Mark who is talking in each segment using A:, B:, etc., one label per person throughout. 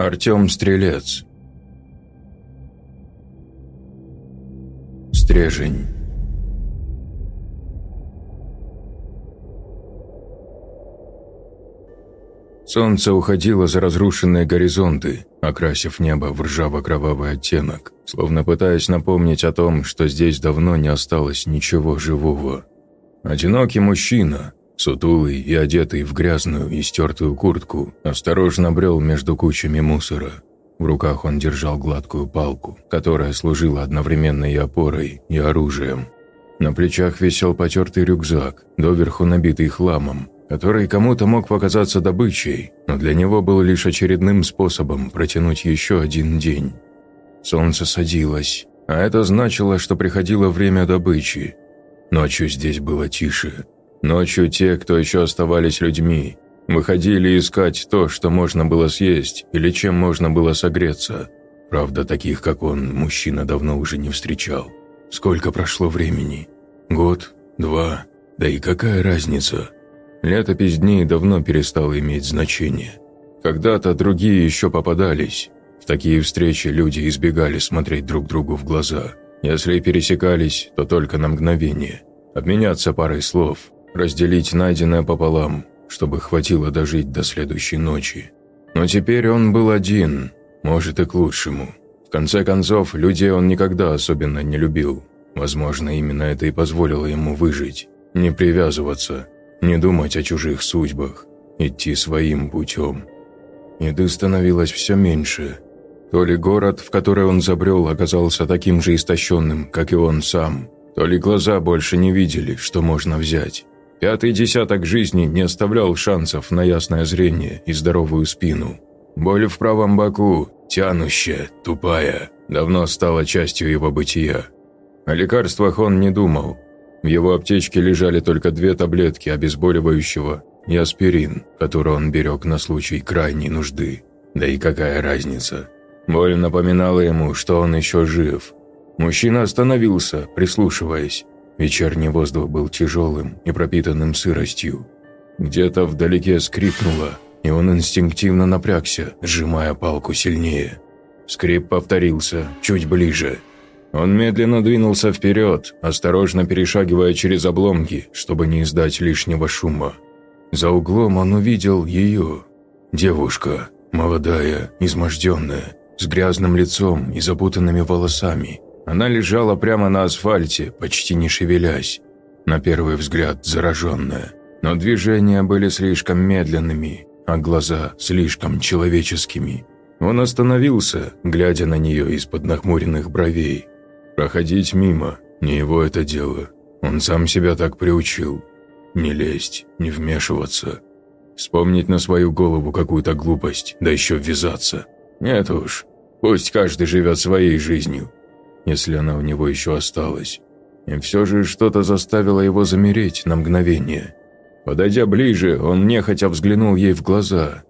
A: Артем Стрелец. Стрежень. Солнце уходило за разрушенные горизонты, окрасив небо в ржаво-кровавый оттенок, словно пытаясь напомнить о том, что здесь давно не осталось ничего живого. Одинокий мужчина, сутулый и одетый в грязную и стертую куртку, осторожно брел между кучами мусора. В руках он держал гладкую палку, которая служила одновременно и опорой, и оружием. На плечах висел потертый рюкзак, доверху набитый хламом, который кому-то мог показаться добычей, но для него был лишь очередным способом протянуть еще один день. Солнце садилось, а это значило, что приходило время добычи. Ночью здесь было тише. Ночью те, кто еще оставались людьми, выходили искать то, что можно было съесть или чем можно было согреться. Правда, таких, как он, мужчина давно уже не встречал. Сколько прошло времени? Год? Два? Да и какая разница? Летопись дней давно перестала иметь значение. Когда-то другие еще попадались. В такие встречи люди избегали смотреть друг другу в глаза. Если пересекались, то только на мгновение. Обменяться парой слов, разделить найденное пополам, чтобы хватило дожить до следующей ночи. Но теперь он был один, может и к лучшему. В конце концов, людей он никогда особенно не любил. Возможно, именно это и позволило ему выжить, не привязываться – не думать о чужих судьбах, идти своим путем. Еды становилось все меньше. То ли город, в который он забрел, оказался таким же истощенным, как и он сам, то ли глаза больше не видели, что можно взять. Пятый десяток жизни не оставлял шансов на ясное зрение и здоровую спину. Боль в правом боку, тянущая, тупая, давно стала частью его бытия. О лекарствах он не думал, в его аптечке лежали только две таблетки обезболивающего и аспирин, который он берег на случай крайней нужды. Да и какая разница? Боль напоминала ему, что он еще жив. Мужчина остановился, прислушиваясь. Вечерний воздух был тяжелым и пропитанным сыростью. Где-то вдалеке скрипнуло, и он инстинктивно напрягся, сжимая палку сильнее. Скрип повторился, чуть ближе – он медленно двинулся вперед, осторожно перешагивая через обломки, чтобы не издать лишнего шума. За углом он увидел ее. Девушка, молодая, изможденная, с грязным лицом и запутанными волосами. Она лежала прямо на асфальте, почти не шевелясь. На первый взгляд зараженная. Но движения были слишком медленными, а глаза слишком человеческими. Он остановился, глядя на нее из-под нахмуренных бровей. Проходить мимо – не его это дело. Он сам себя так приучил. Не лезть, не вмешиваться. Вспомнить на свою голову какую-то глупость, да еще ввязаться. Нет уж, пусть каждый живет своей жизнью, если она у него еще осталась. И все же что-то заставило его замереть на мгновение. Подойдя ближе, он нехотя взглянул ей в глаза.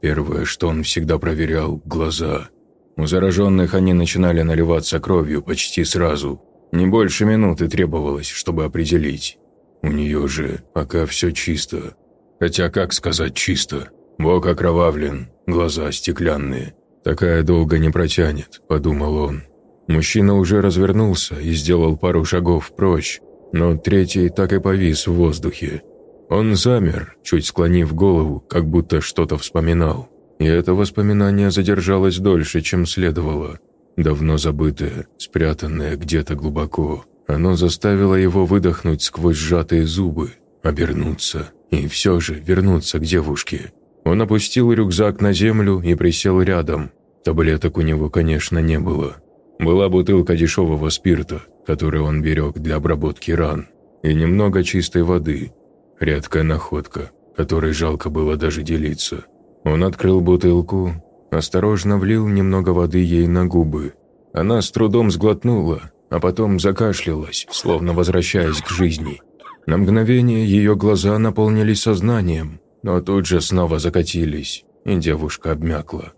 A: Первое, что он всегда проверял – глаза. У зараженных они начинали наливаться кровью почти сразу. Не больше минуты требовалось, чтобы определить. У нее же пока все чисто. Хотя как сказать чисто? Бок окровавлен, глаза стеклянные. Такая долго не протянет, подумал он. Мужчина уже развернулся и сделал пару шагов прочь, но третий так и повис в воздухе. Он замер, чуть склонив голову, как будто что-то вспоминал. И это воспоминание задержалось дольше, чем следовало. Давно забытое, спрятанное где-то глубоко. Оно заставило его выдохнуть сквозь сжатые зубы, обернуться и все же вернуться к девушке. Он опустил рюкзак на землю и присел рядом. Таблеток у него, конечно, не было. Была бутылка дешевого спирта, которую он берег для обработки ран, и немного чистой воды. Редкая находка, которой жалко было даже делиться. Он открыл бутылку, осторожно влил немного воды ей на губы. Она с трудом сглотнула, а потом закашлялась, словно возвращаясь к жизни. На мгновение ее глаза наполнились сознанием, но тут же снова закатились, и девушка обмякла.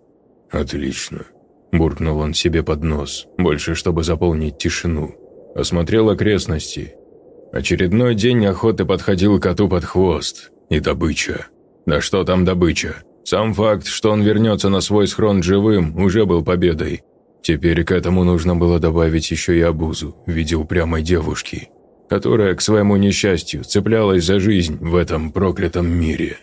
A: «Отлично», – буркнул он себе под нос, больше чтобы заполнить тишину. Осмотрел окрестности. Очередной день охоты подходил коту под хвост. И добыча. Да что там добыча? Сам факт, что он вернется на свой схрон живым, уже был победой. Теперь к этому нужно было добавить еще и обузу в виде упрямой девушки, которая, к своему несчастью, цеплялась за жизнь в этом проклятом мире.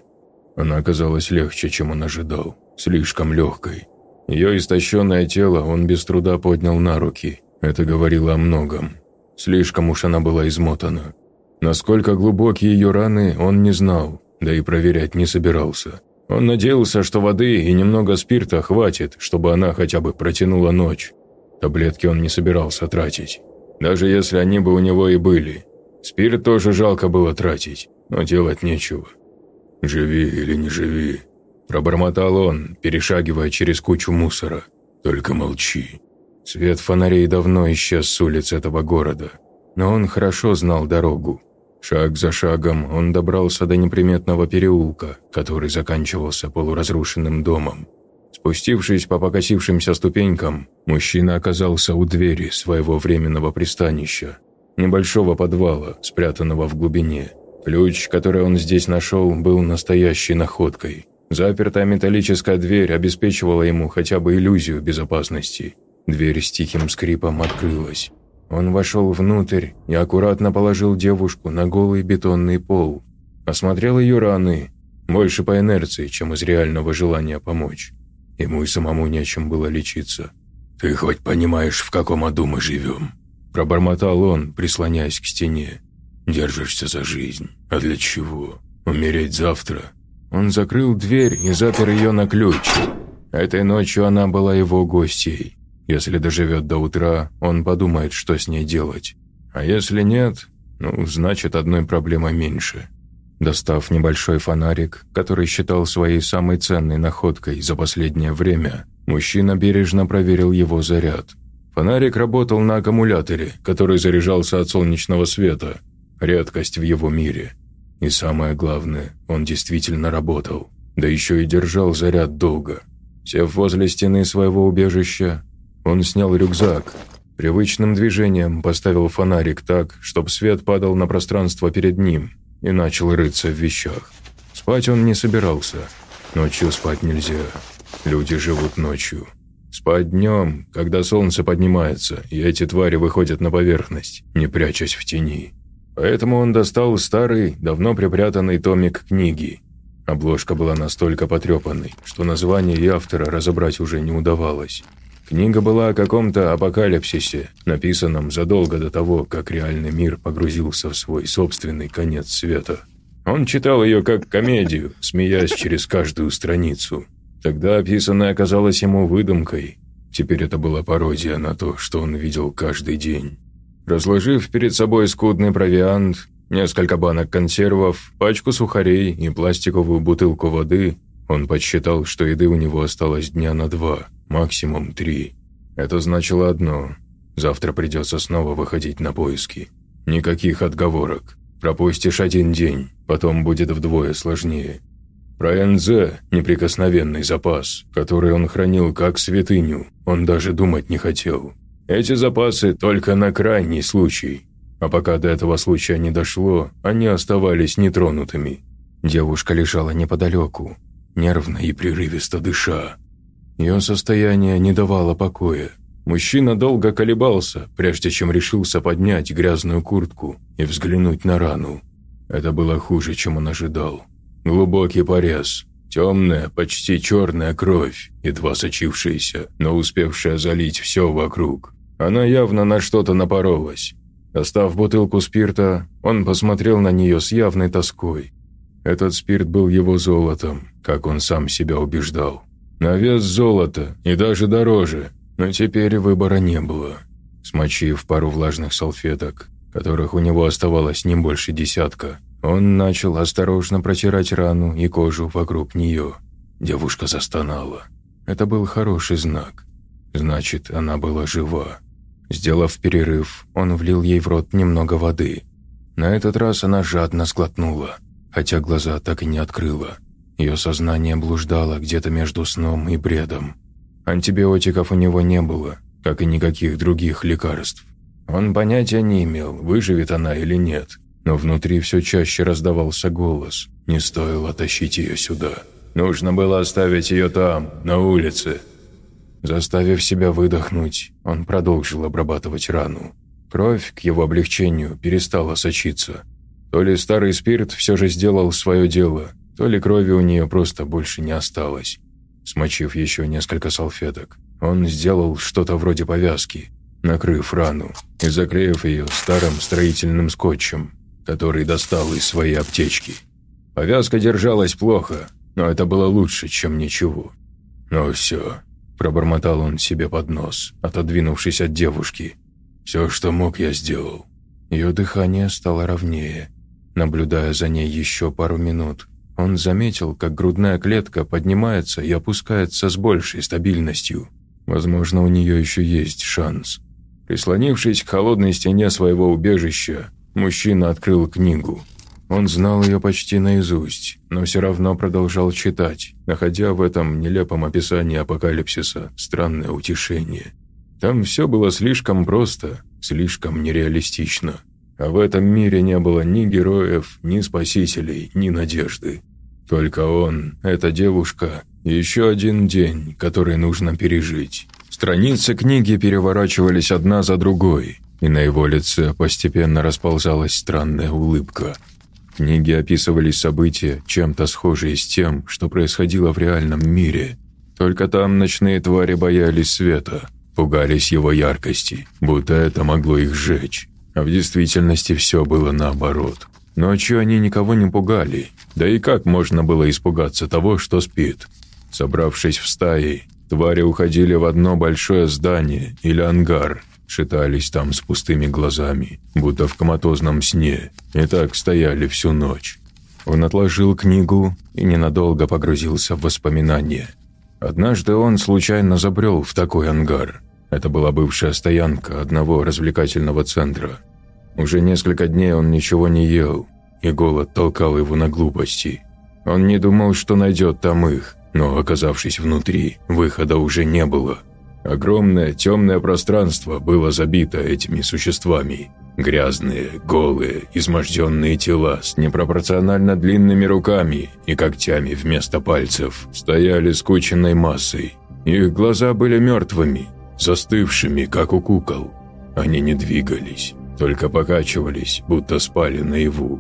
A: Она оказалась легче, чем он ожидал, слишком легкой. Ее истощенное тело он без труда поднял на руки. Это говорило о многом. Слишком уж она была измотана. Насколько глубокие ее раны, он не знал, да и проверять не собирался. Он надеялся, что воды и немного спирта хватит, чтобы она хотя бы протянула ночь. Таблетки он не собирался тратить, даже если они бы у него и были. Спирт тоже жалко было тратить, но делать нечего. «Живи или не живи», – пробормотал он, перешагивая через кучу мусора. «Только молчи». Свет фонарей давно исчез с улиц этого города, но он хорошо знал дорогу. Шаг за шагом он добрался до неприметного переулка, который заканчивался полуразрушенным домом. Спустившись по покосившимся ступенькам, мужчина оказался у двери своего временного пристанища, небольшого подвала, спрятанного в глубине. Ключ, который он здесь нашел, был настоящей находкой. Запертая металлическая дверь обеспечивала ему хотя бы иллюзию безопасности. Дверь с тихим скрипом открылась. Он вошел внутрь и аккуратно положил девушку на голый бетонный пол. Осмотрел ее раны, больше по инерции, чем из реального желания помочь. Ему и самому нечем было лечиться. «Ты хоть понимаешь, в каком аду мы живем?» Пробормотал он, прислоняясь к стене. «Держишься за жизнь. А для чего? Умереть завтра?» Он закрыл дверь и запер ее на ключ. Этой ночью она была его гостьей. Если доживет до утра, он подумает, что с ней делать. А если нет, ну, значит, одной проблемы меньше. Достав небольшой фонарик, который считал своей самой ценной находкой за последнее время, мужчина бережно проверил его заряд. Фонарик работал на аккумуляторе, который заряжался от солнечного света. Редкость в его мире. И самое главное, он действительно работал. Да еще и держал заряд долго. Сев возле стены своего убежища, он снял рюкзак, привычным движением поставил фонарик так, чтобы свет падал на пространство перед ним, и начал рыться в вещах. Спать он не собирался. Ночью спать нельзя. Люди живут ночью. Спать днем, когда солнце поднимается, и эти твари выходят на поверхность, не прячась в тени. Поэтому он достал старый, давно припрятанный томик книги. Обложка была настолько потрепанной, что название и автора разобрать уже не удавалось. Книга была о каком-то апокалипсисе, написанном задолго до того, как реальный мир погрузился в свой собственный конец света. Он читал ее как комедию, смеясь через каждую страницу. Тогда описанное оказалось ему выдумкой. Теперь это была пародия на то, что он видел каждый день. Разложив перед собой скудный провиант, несколько банок консервов, пачку сухарей и пластиковую бутылку воды, он подсчитал, что еды у него осталось дня на два – максимум три. Это значило одно – завтра придется снова выходить на поиски. Никаких отговорок. Пропустишь один день, потом будет вдвое сложнее. Про НЗ – неприкосновенный запас, который он хранил как святыню, он даже думать не хотел. Эти запасы только на крайний случай. А пока до этого случая не дошло, они оставались нетронутыми. Девушка лежала неподалеку, нервно и прерывисто дыша. Ее состояние не давало покоя. Мужчина долго колебался, прежде чем решился поднять грязную куртку и взглянуть на рану. Это было хуже, чем он ожидал. Глубокий порез, темная, почти черная кровь, едва сочившаяся, но успевшая залить все вокруг. Она явно на что-то напоролась. Достав бутылку спирта, он посмотрел на нее с явной тоской. Этот спирт был его золотом, как он сам себя убеждал. На вес золота и даже дороже, но теперь выбора не было. Смочив пару влажных салфеток, которых у него оставалось не больше десятка, он начал осторожно протирать рану и кожу вокруг нее. Девушка застонала. Это был хороший знак. Значит, она была жива. Сделав перерыв, он влил ей в рот немного воды. На этот раз она жадно сглотнула, хотя глаза так и не открыла. Ее сознание блуждало где-то между сном и бредом. Антибиотиков у него не было, как и никаких других лекарств. Он понятия не имел, выживет она или нет, но внутри все чаще раздавался голос. Не стоило тащить ее сюда. Нужно было оставить ее там, на улице». Заставив себя выдохнуть, он продолжил обрабатывать рану. Кровь, к его облегчению, перестала сочиться. То ли старый спирт все же сделал свое дело, то ли крови у нее просто больше не осталось. Смочив еще несколько салфеток, он сделал что-то вроде повязки, накрыв рану и заклеив ее старым строительным скотчем, который достал из своей аптечки. Повязка держалась плохо, но это было лучше, чем ничего. «Ну все», – пробормотал он себе под нос, отодвинувшись от девушки. «Все, что мог, я сделал». Ее дыхание стало ровнее. Наблюдая за ней еще пару минут, он заметил, как грудная клетка поднимается и опускается с большей стабильностью. Возможно, у нее еще есть шанс. Прислонившись к холодной стене своего убежища, мужчина открыл книгу. Он знал ее почти наизусть, но все равно продолжал читать, находя в этом нелепом описании апокалипсиса странное утешение. Там все было слишком просто, слишком нереалистично. А в этом мире не было ни героев, ни спасителей, ни надежды. Только он, эта девушка, еще один день, который нужно пережить. Страницы книги переворачивались одна за другой, и на его лице постепенно расползалась странная улыбка. В книге описывались события, чем-то схожие с тем, что происходило в реальном мире. Только там ночные твари боялись света, пугались его яркости, будто это могло их сжечь. А в действительности все было наоборот. Ночью они никого не пугали, да и как можно было испугаться того, что спит? Собравшись в стаи, твари уходили в одно большое здание или ангар, шитались там с пустыми глазами, будто в коматозном сне, и так стояли всю ночь. Он отложил книгу и ненадолго погрузился в воспоминания. Однажды он случайно забрел в такой ангар – это была бывшая стоянка одного развлекательного центра. Уже несколько дней он ничего не ел, и голод толкал его на глупости. Он не думал, что найдет там их, но, оказавшись внутри, выхода уже не было. Огромное темное пространство было забито этими существами. Грязные, голые, изможденные тела с непропорционально длинными руками и когтями вместо пальцев стояли скученной массой. Их глаза были мертвыми, застывшими, как у кукол. Они не двигались, только покачивались, будто спали наяву.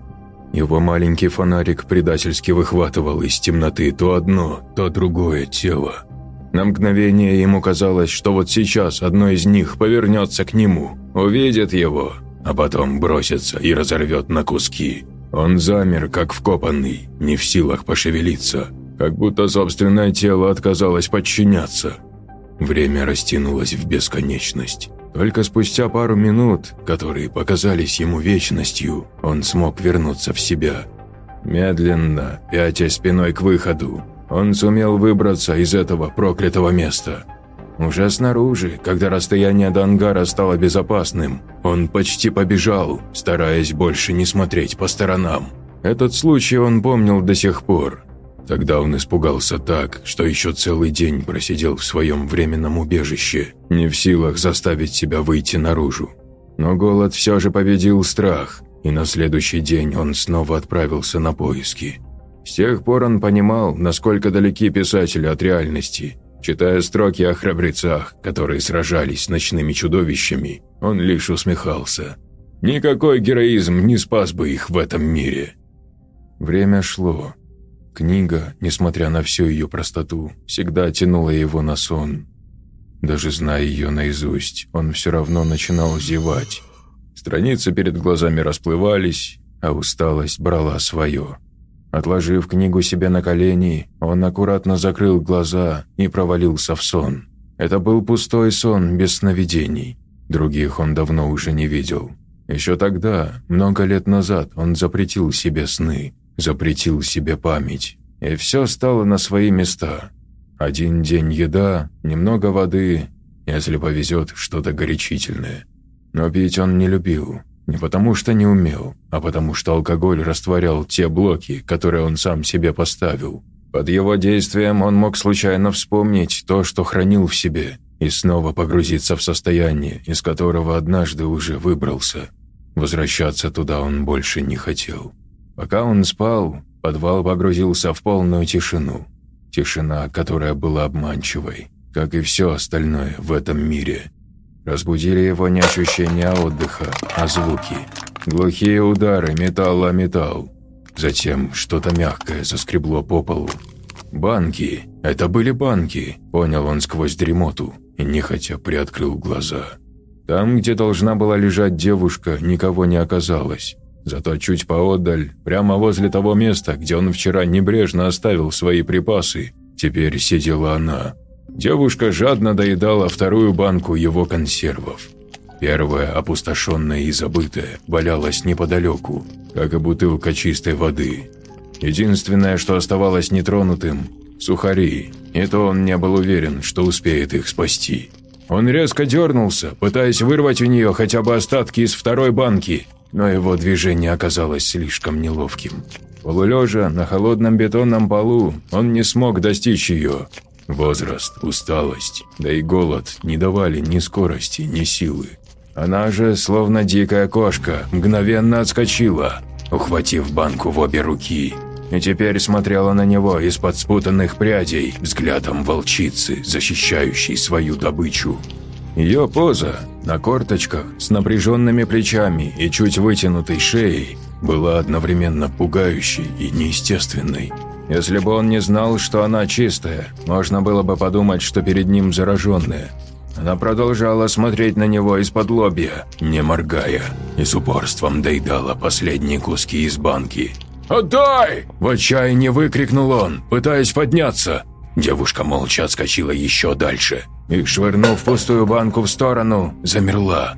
A: Его маленький фонарик предательски выхватывал из темноты то одно, то другое тело. На мгновение ему казалось, что вот сейчас одно из них повернется к нему, увидит его, а потом бросится и разорвет на куски. Он замер, как вкопанный, не в силах пошевелиться, как будто собственное тело отказалось подчиняться – Время растянулось в бесконечность. Только спустя пару минут, которые показались ему вечностью, он смог вернуться в себя. Медленно, пятя спиной к выходу, он сумел выбраться из этого проклятого места. Уже снаружи, когда расстояние до ангара стало безопасным, он почти побежал, стараясь больше не смотреть по сторонам. Этот случай он помнил до сих пор, Тогда он испугался так, что еще целый день просидел в своем временном убежище, не в силах заставить себя выйти наружу. Но голод все же победил страх, и на следующий день он снова отправился на поиски. С тех пор он понимал, насколько далеки писатели от реальности. Читая строки о храбрецах, которые сражались с ночными чудовищами, он лишь усмехался. Никакой героизм не спас бы их в этом мире. Время шло. Книга, несмотря на всю ее простоту, всегда тянула его на сон. Даже зная ее наизусть, он все равно начинал зевать. Страницы перед глазами расплывались, а усталость брала свое. Отложив книгу себе на колени, он аккуратно закрыл глаза и провалился в сон. Это был пустой сон без сновидений. Других он давно уже не видел. Еще тогда, много лет назад, он запретил себе сны, запретил себе память, и все стало на свои места. Один день еда, немного воды, если повезет, что-то горячительное. Но пить он не любил, не потому что не умел, а потому что алкоголь растворял те блоки, которые он сам себе поставил. Под его действием он мог случайно вспомнить то, что хранил в себе, и снова погрузиться в состояние, из которого однажды уже выбрался. Возвращаться туда он больше не хотел. Пока он спал, подвал погрузился в полную тишину. Тишина, которая была обманчивой, как и все остальное в этом мире. Разбудили его не ощущения отдыха, а звуки. Глухие удары, металл о металл. Затем что-то мягкое заскребло по полу. «Банки! Это были банки!» – понял он сквозь дремоту и нехотя приоткрыл глаза. Там, где должна была лежать девушка, никого не оказалось. Зато чуть поодаль, прямо возле того места, где он вчера небрежно оставил свои припасы, теперь сидела она. Девушка жадно доедала вторую банку его консервов. Первая, опустошенная и забытая, валялась неподалеку, как и бутылка чистой воды. Единственное, что оставалось нетронутым – сухари, и то он не был уверен, что успеет их спасти. Он резко дернулся, пытаясь вырвать у нее хотя бы остатки из второй банки, но его движение оказалось слишком неловким. Полулежа на холодном бетонном полу, он не смог достичь ее. Возраст, усталость, да и голод не давали ни скорости, ни силы. Она же, словно дикая кошка, мгновенно отскочила, ухватив банку в обе руки, и теперь смотрела на него из-под спутанных прядей взглядом волчицы, защищающей свою добычу. Ее поза на корточках с напряженными плечами и чуть вытянутой шеей была одновременно пугающей и неестественной. Если бы он не знал, что она чистая, можно было бы подумать, что перед ним зараженная. Она продолжала смотреть на него из-под лобья, не моргая, и с упорством доедала последние куски из банки. «Отдай!» – в отчаянии выкрикнул он, пытаясь подняться. Девушка молча отскочила еще дальше и, швырнув пустую банку в сторону, замерла.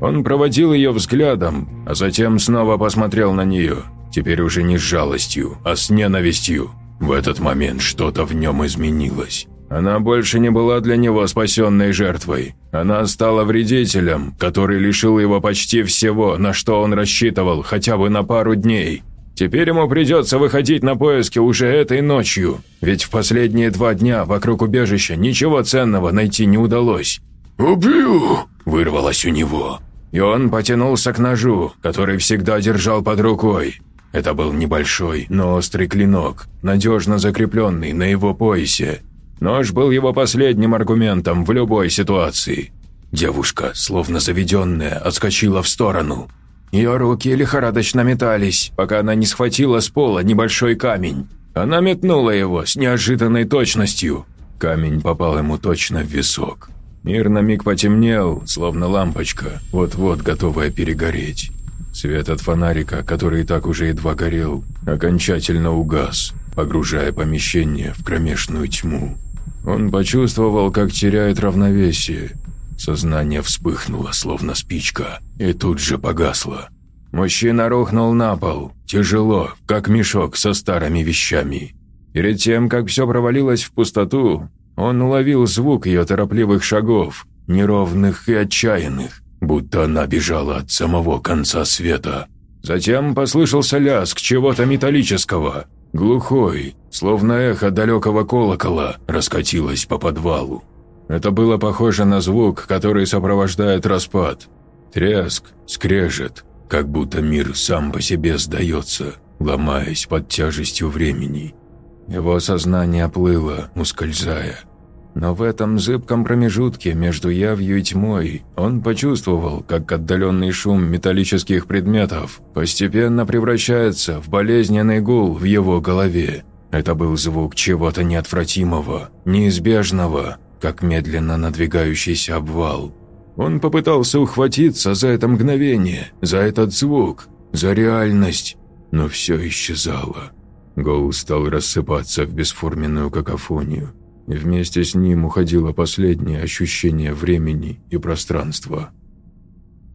A: Он проводил ее взглядом, а затем снова посмотрел на нее, теперь уже не с жалостью, а с ненавистью. В этот момент что-то в нем изменилось. Она больше не была для него спасенной жертвой. Она стала вредителем, который лишил его почти всего, на что он рассчитывал хотя бы на пару дней. Теперь ему придется выходить на поиски уже этой ночью, ведь в последние два дня вокруг убежища ничего ценного найти не удалось. «Убью!» – вырвалось у него. И он потянулся к ножу, который всегда держал под рукой. Это был небольшой, но острый клинок, надежно закрепленный на его поясе. Нож был его последним аргументом в любой ситуации. Девушка, словно заведенная, отскочила в сторону, ее руки лихорадочно метались, пока она не схватила с пола небольшой камень. Она метнула его с неожиданной точностью. Камень попал ему точно в висок. Мир на миг потемнел, словно лампочка, вот-вот готовая перегореть. Свет от фонарика, который и так уже едва горел, окончательно угас, погружая помещение в кромешную тьму. Он почувствовал, как теряет равновесие, Сознание вспыхнуло, словно спичка, и тут же погасло. Мужчина рухнул на пол, тяжело, как мешок со старыми вещами. Перед тем, как все провалилось в пустоту, он уловил звук ее торопливых шагов, неровных и отчаянных, будто она бежала от самого конца света. Затем послышался лязг чего-то металлического, глухой, словно эхо далекого колокола, раскатилось по подвалу. Это было похоже на звук, который сопровождает распад. Треск, скрежет, как будто мир сам по себе сдается, ломаясь под тяжестью времени. Его сознание плыло, ускользая. Но в этом зыбком промежутке между явью и тьмой он почувствовал, как отдаленный шум металлических предметов постепенно превращается в болезненный гул в его голове. Это был звук чего-то неотвратимого, неизбежного, как медленно надвигающийся обвал. Он попытался ухватиться за это мгновение, за этот звук, за реальность, но все исчезало. Гол стал рассыпаться в бесформенную какофонию, вместе с ним уходило последнее ощущение времени и пространства.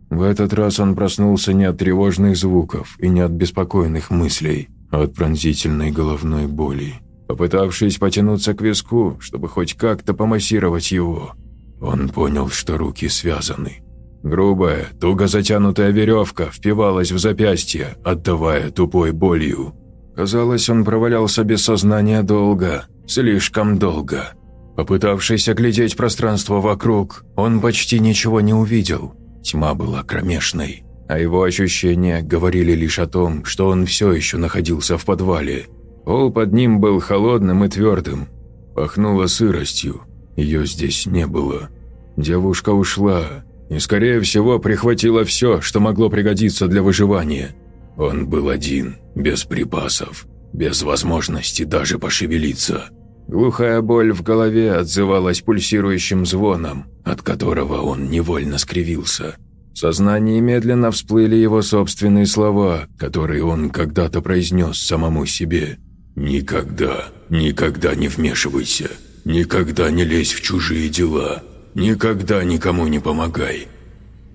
A: В этот раз он проснулся не от тревожных звуков и не от беспокойных мыслей, а от пронзительной головной боли. Попытавшись потянуться к виску, чтобы хоть как-то помассировать его, он понял, что руки связаны. Грубая, туго затянутая веревка впивалась в запястье, отдавая тупой болью. Казалось, он провалялся без сознания долго, слишком долго. Попытавшись оглядеть пространство вокруг, он почти ничего не увидел. Тьма была кромешной, а его ощущения говорили лишь о том, что он все еще находился в подвале – Пол под ним был холодным и твердым, Пахнуло сыростью. Ее здесь не было. Девушка ушла и, скорее всего, прихватила все, что могло пригодиться для выживания. Он был один, без припасов, без возможности даже пошевелиться. Глухая боль в голове отзывалась пульсирующим звоном, от которого он невольно скривился. В сознании медленно всплыли его собственные слова, которые он когда-то произнес самому себе. «Никогда, никогда не вмешивайся, никогда не лезь в чужие дела, никогда никому не помогай».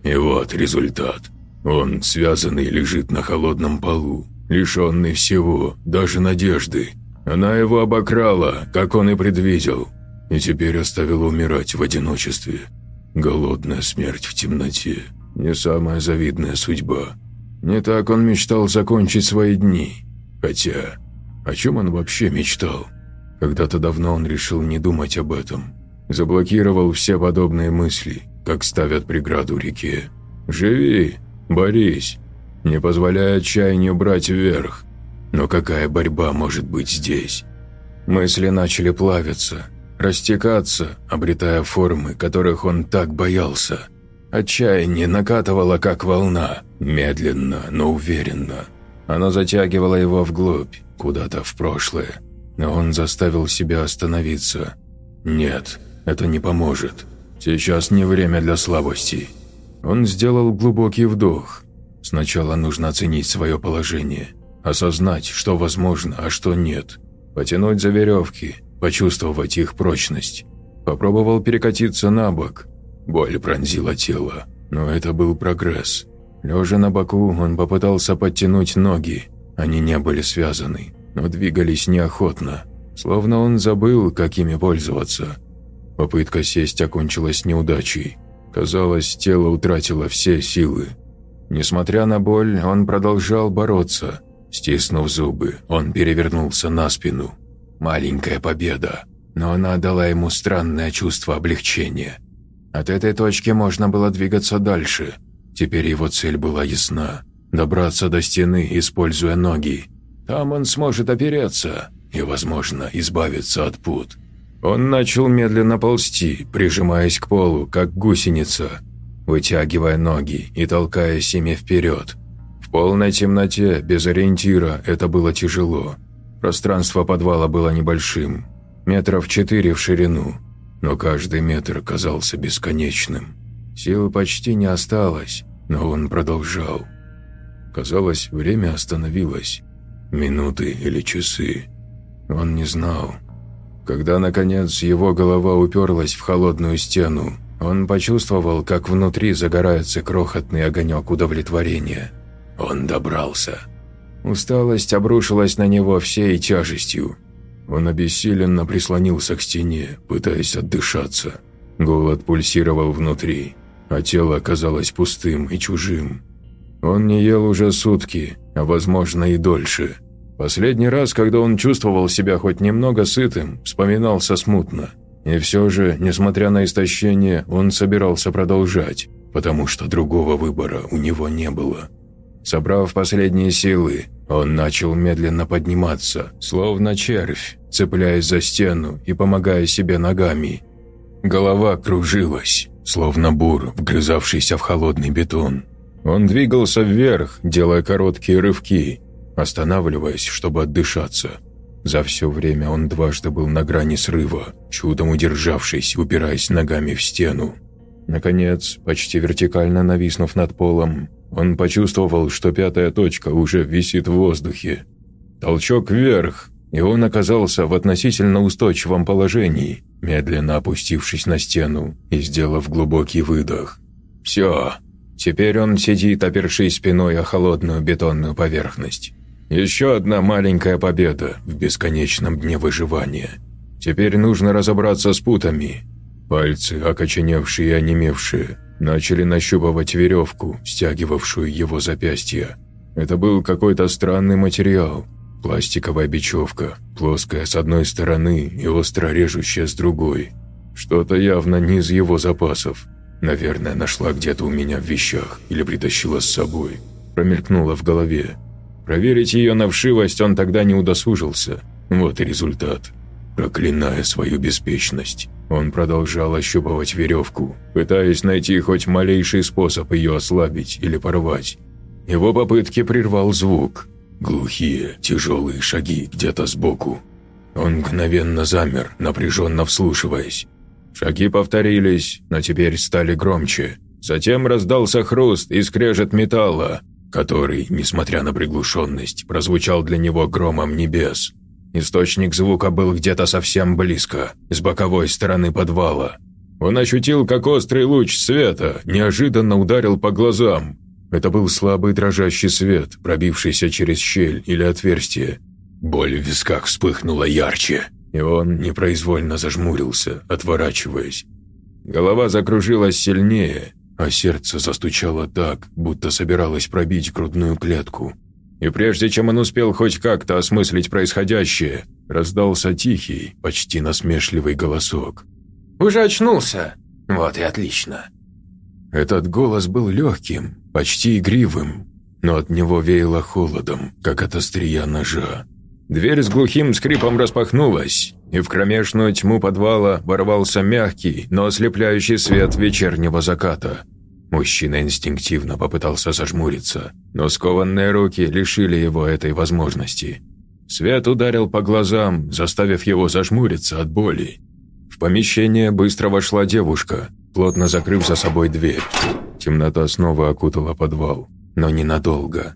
A: И вот результат. Он, связанный, лежит на холодном полу, лишенный всего, даже надежды. Она его обокрала, как он и предвидел, и теперь оставила умирать в одиночестве. Голодная смерть в темноте – не самая завидная судьба. Не так он мечтал закончить свои дни. Хотя, о чем он вообще мечтал? Когда-то давно он решил не думать об этом. Заблокировал все подобные мысли, как ставят преграду реке. «Живи, борись, не позволяя отчаянию брать вверх. Но какая борьба может быть здесь? Мысли начали плавиться, растекаться, обретая формы, которых он так боялся. Отчаяние накатывало, как волна, медленно, но уверенно. Оно затягивало его вглубь, куда-то в прошлое. Но он заставил себя остановиться. «Нет, это не поможет. Сейчас не время для слабости». Он сделал глубокий вдох. Сначала нужно оценить свое положение осознать, что возможно, а что нет, потянуть за веревки, почувствовать их прочность. Попробовал перекатиться на бок. Боль пронзила тело, но это был прогресс. Лежа на боку, он попытался подтянуть ноги. Они не были связаны, но двигались неохотно, словно он забыл, какими пользоваться. Попытка сесть окончилась неудачей. Казалось, тело утратило все силы. Несмотря на боль, он продолжал бороться – Стиснув зубы, он перевернулся на спину. Маленькая победа, но она дала ему странное чувство облегчения. От этой точки можно было двигаться дальше. Теперь его цель была ясна – добраться до стены, используя ноги. Там он сможет опереться и, возможно, избавиться от пут. Он начал медленно ползти, прижимаясь к полу, как гусеница, вытягивая ноги и толкаясь ими вперед – в полной темноте, без ориентира, это было тяжело. Пространство подвала было небольшим, метров четыре в ширину, но каждый метр казался бесконечным. Силы почти не осталось, но он продолжал. Казалось, время остановилось. Минуты или часы. Он не знал. Когда, наконец, его голова уперлась в холодную стену, он почувствовал, как внутри загорается крохотный огонек удовлетворения – он добрался. Усталость обрушилась на него всей тяжестью. Он обессиленно прислонился к стене, пытаясь отдышаться. Голод пульсировал внутри, а тело казалось пустым и чужим. Он не ел уже сутки, а возможно и дольше. Последний раз, когда он чувствовал себя хоть немного сытым, вспоминался смутно. И все же, несмотря на истощение, он собирался продолжать, потому что другого выбора у него не было. Собрав последние силы, он начал медленно подниматься, словно червь, цепляясь за стену и помогая себе ногами. Голова кружилась, словно бур, вгрызавшийся в холодный бетон. Он двигался вверх, делая короткие рывки, останавливаясь, чтобы отдышаться. За все время он дважды был на грани срыва, чудом удержавшись, упираясь ногами в стену. Наконец, почти вертикально нависнув над полом, он почувствовал, что пятая точка уже висит в воздухе. Толчок вверх, и он оказался в относительно устойчивом положении, медленно опустившись на стену и сделав глубокий выдох. «Все, теперь он сидит, опершись спиной о холодную бетонную поверхность. Еще одна маленькая победа в бесконечном дне выживания. Теперь нужно разобраться с путами. Пальцы, окоченевшие и онемевшие, начали нащупывать веревку, стягивавшую его запястье. Это был какой-то странный материал. Пластиковая бечевка, плоская с одной стороны и остро режущая с другой. Что-то явно не из его запасов. Наверное, нашла где-то у меня в вещах или притащила с собой. Промелькнуло в голове. Проверить ее на вшивость он тогда не удосужился. Вот и результат. проклиная свою беспечность. Он продолжал ощупывать веревку, пытаясь найти хоть малейший способ ее ослабить или порвать. Его попытки прервал звук. Глухие, тяжелые шаги где-то сбоку. Он мгновенно замер, напряженно вслушиваясь. Шаги повторились, но теперь стали громче. Затем раздался хруст и скрежет металла, который, несмотря на приглушенность, прозвучал для него громом небес. Источник звука был где-то совсем близко, с боковой стороны подвала. Он ощутил, как острый луч света неожиданно ударил по глазам. Это был слабый дрожащий свет, пробившийся через щель или отверстие. Боль в висках вспыхнула ярче, и он непроизвольно зажмурился, отворачиваясь. Голова закружилась сильнее, а сердце застучало так, будто собиралось пробить грудную клетку. И прежде чем он успел хоть как-то осмыслить происходящее, раздался тихий, почти насмешливый голосок.
B: «Уже очнулся? Вот и отлично».
A: Этот голос был легким, почти игривым, но от него веяло холодом, как от острия ножа. Дверь с глухим скрипом распахнулась, и в кромешную тьму подвала ворвался мягкий, но ослепляющий свет вечернего заката – Мужчина инстинктивно попытался зажмуриться, но скованные руки лишили его этой возможности. Свет ударил по глазам, заставив его зажмуриться от боли. В помещение быстро вошла девушка, плотно закрыв за собой дверь. Темнота снова окутала подвал, но ненадолго.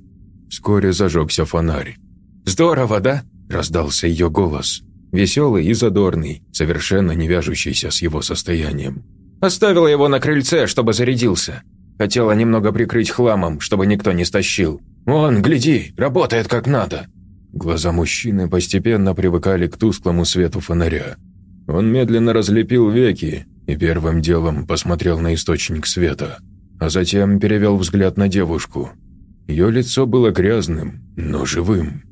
A: Вскоре зажегся фонарь.
B: «Здорово, да?»
A: – раздался ее голос. Веселый и задорный, совершенно не вяжущийся с его состоянием.
B: Оставила его на крыльце, чтобы зарядился. Хотела немного прикрыть хламом, чтобы никто не стащил. Вон, гляди, работает как надо».
A: Глаза мужчины постепенно привыкали к тусклому свету фонаря. Он медленно разлепил веки и первым делом посмотрел на источник света, а затем перевел взгляд на девушку. Ее лицо было грязным, но живым.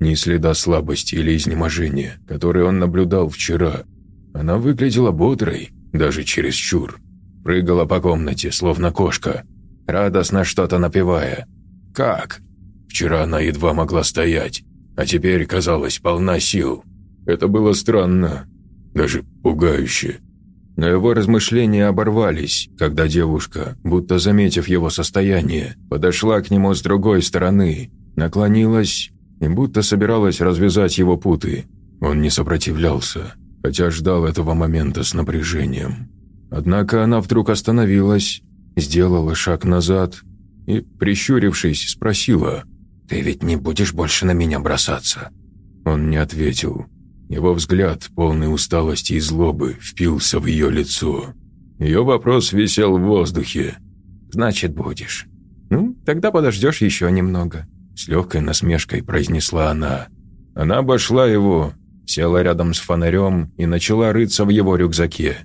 A: Ни следа слабости или изнеможения, которые он наблюдал вчера. Она выглядела бодрой, даже чересчур. Прыгала по комнате, словно кошка, радостно что-то напевая. Как? Вчера она едва могла стоять, а теперь, казалось, полна сил. Это было странно, даже пугающе. Но его размышления оборвались, когда девушка, будто заметив его состояние, подошла к нему с другой стороны, наклонилась и будто собиралась развязать его путы. Он не сопротивлялся, хотя ждал этого момента с напряжением. Однако она вдруг остановилась, сделала шаг назад и, прищурившись, спросила, «Ты ведь не будешь больше на меня бросаться?» Он не ответил. Его взгляд, полный усталости и злобы, впился в ее лицо. Ее вопрос висел в воздухе.
B: «Значит, будешь. Ну, тогда подождешь еще немного», — с легкой насмешкой произнесла она.
A: Она обошла его, села рядом с фонарем и начала рыться в его рюкзаке.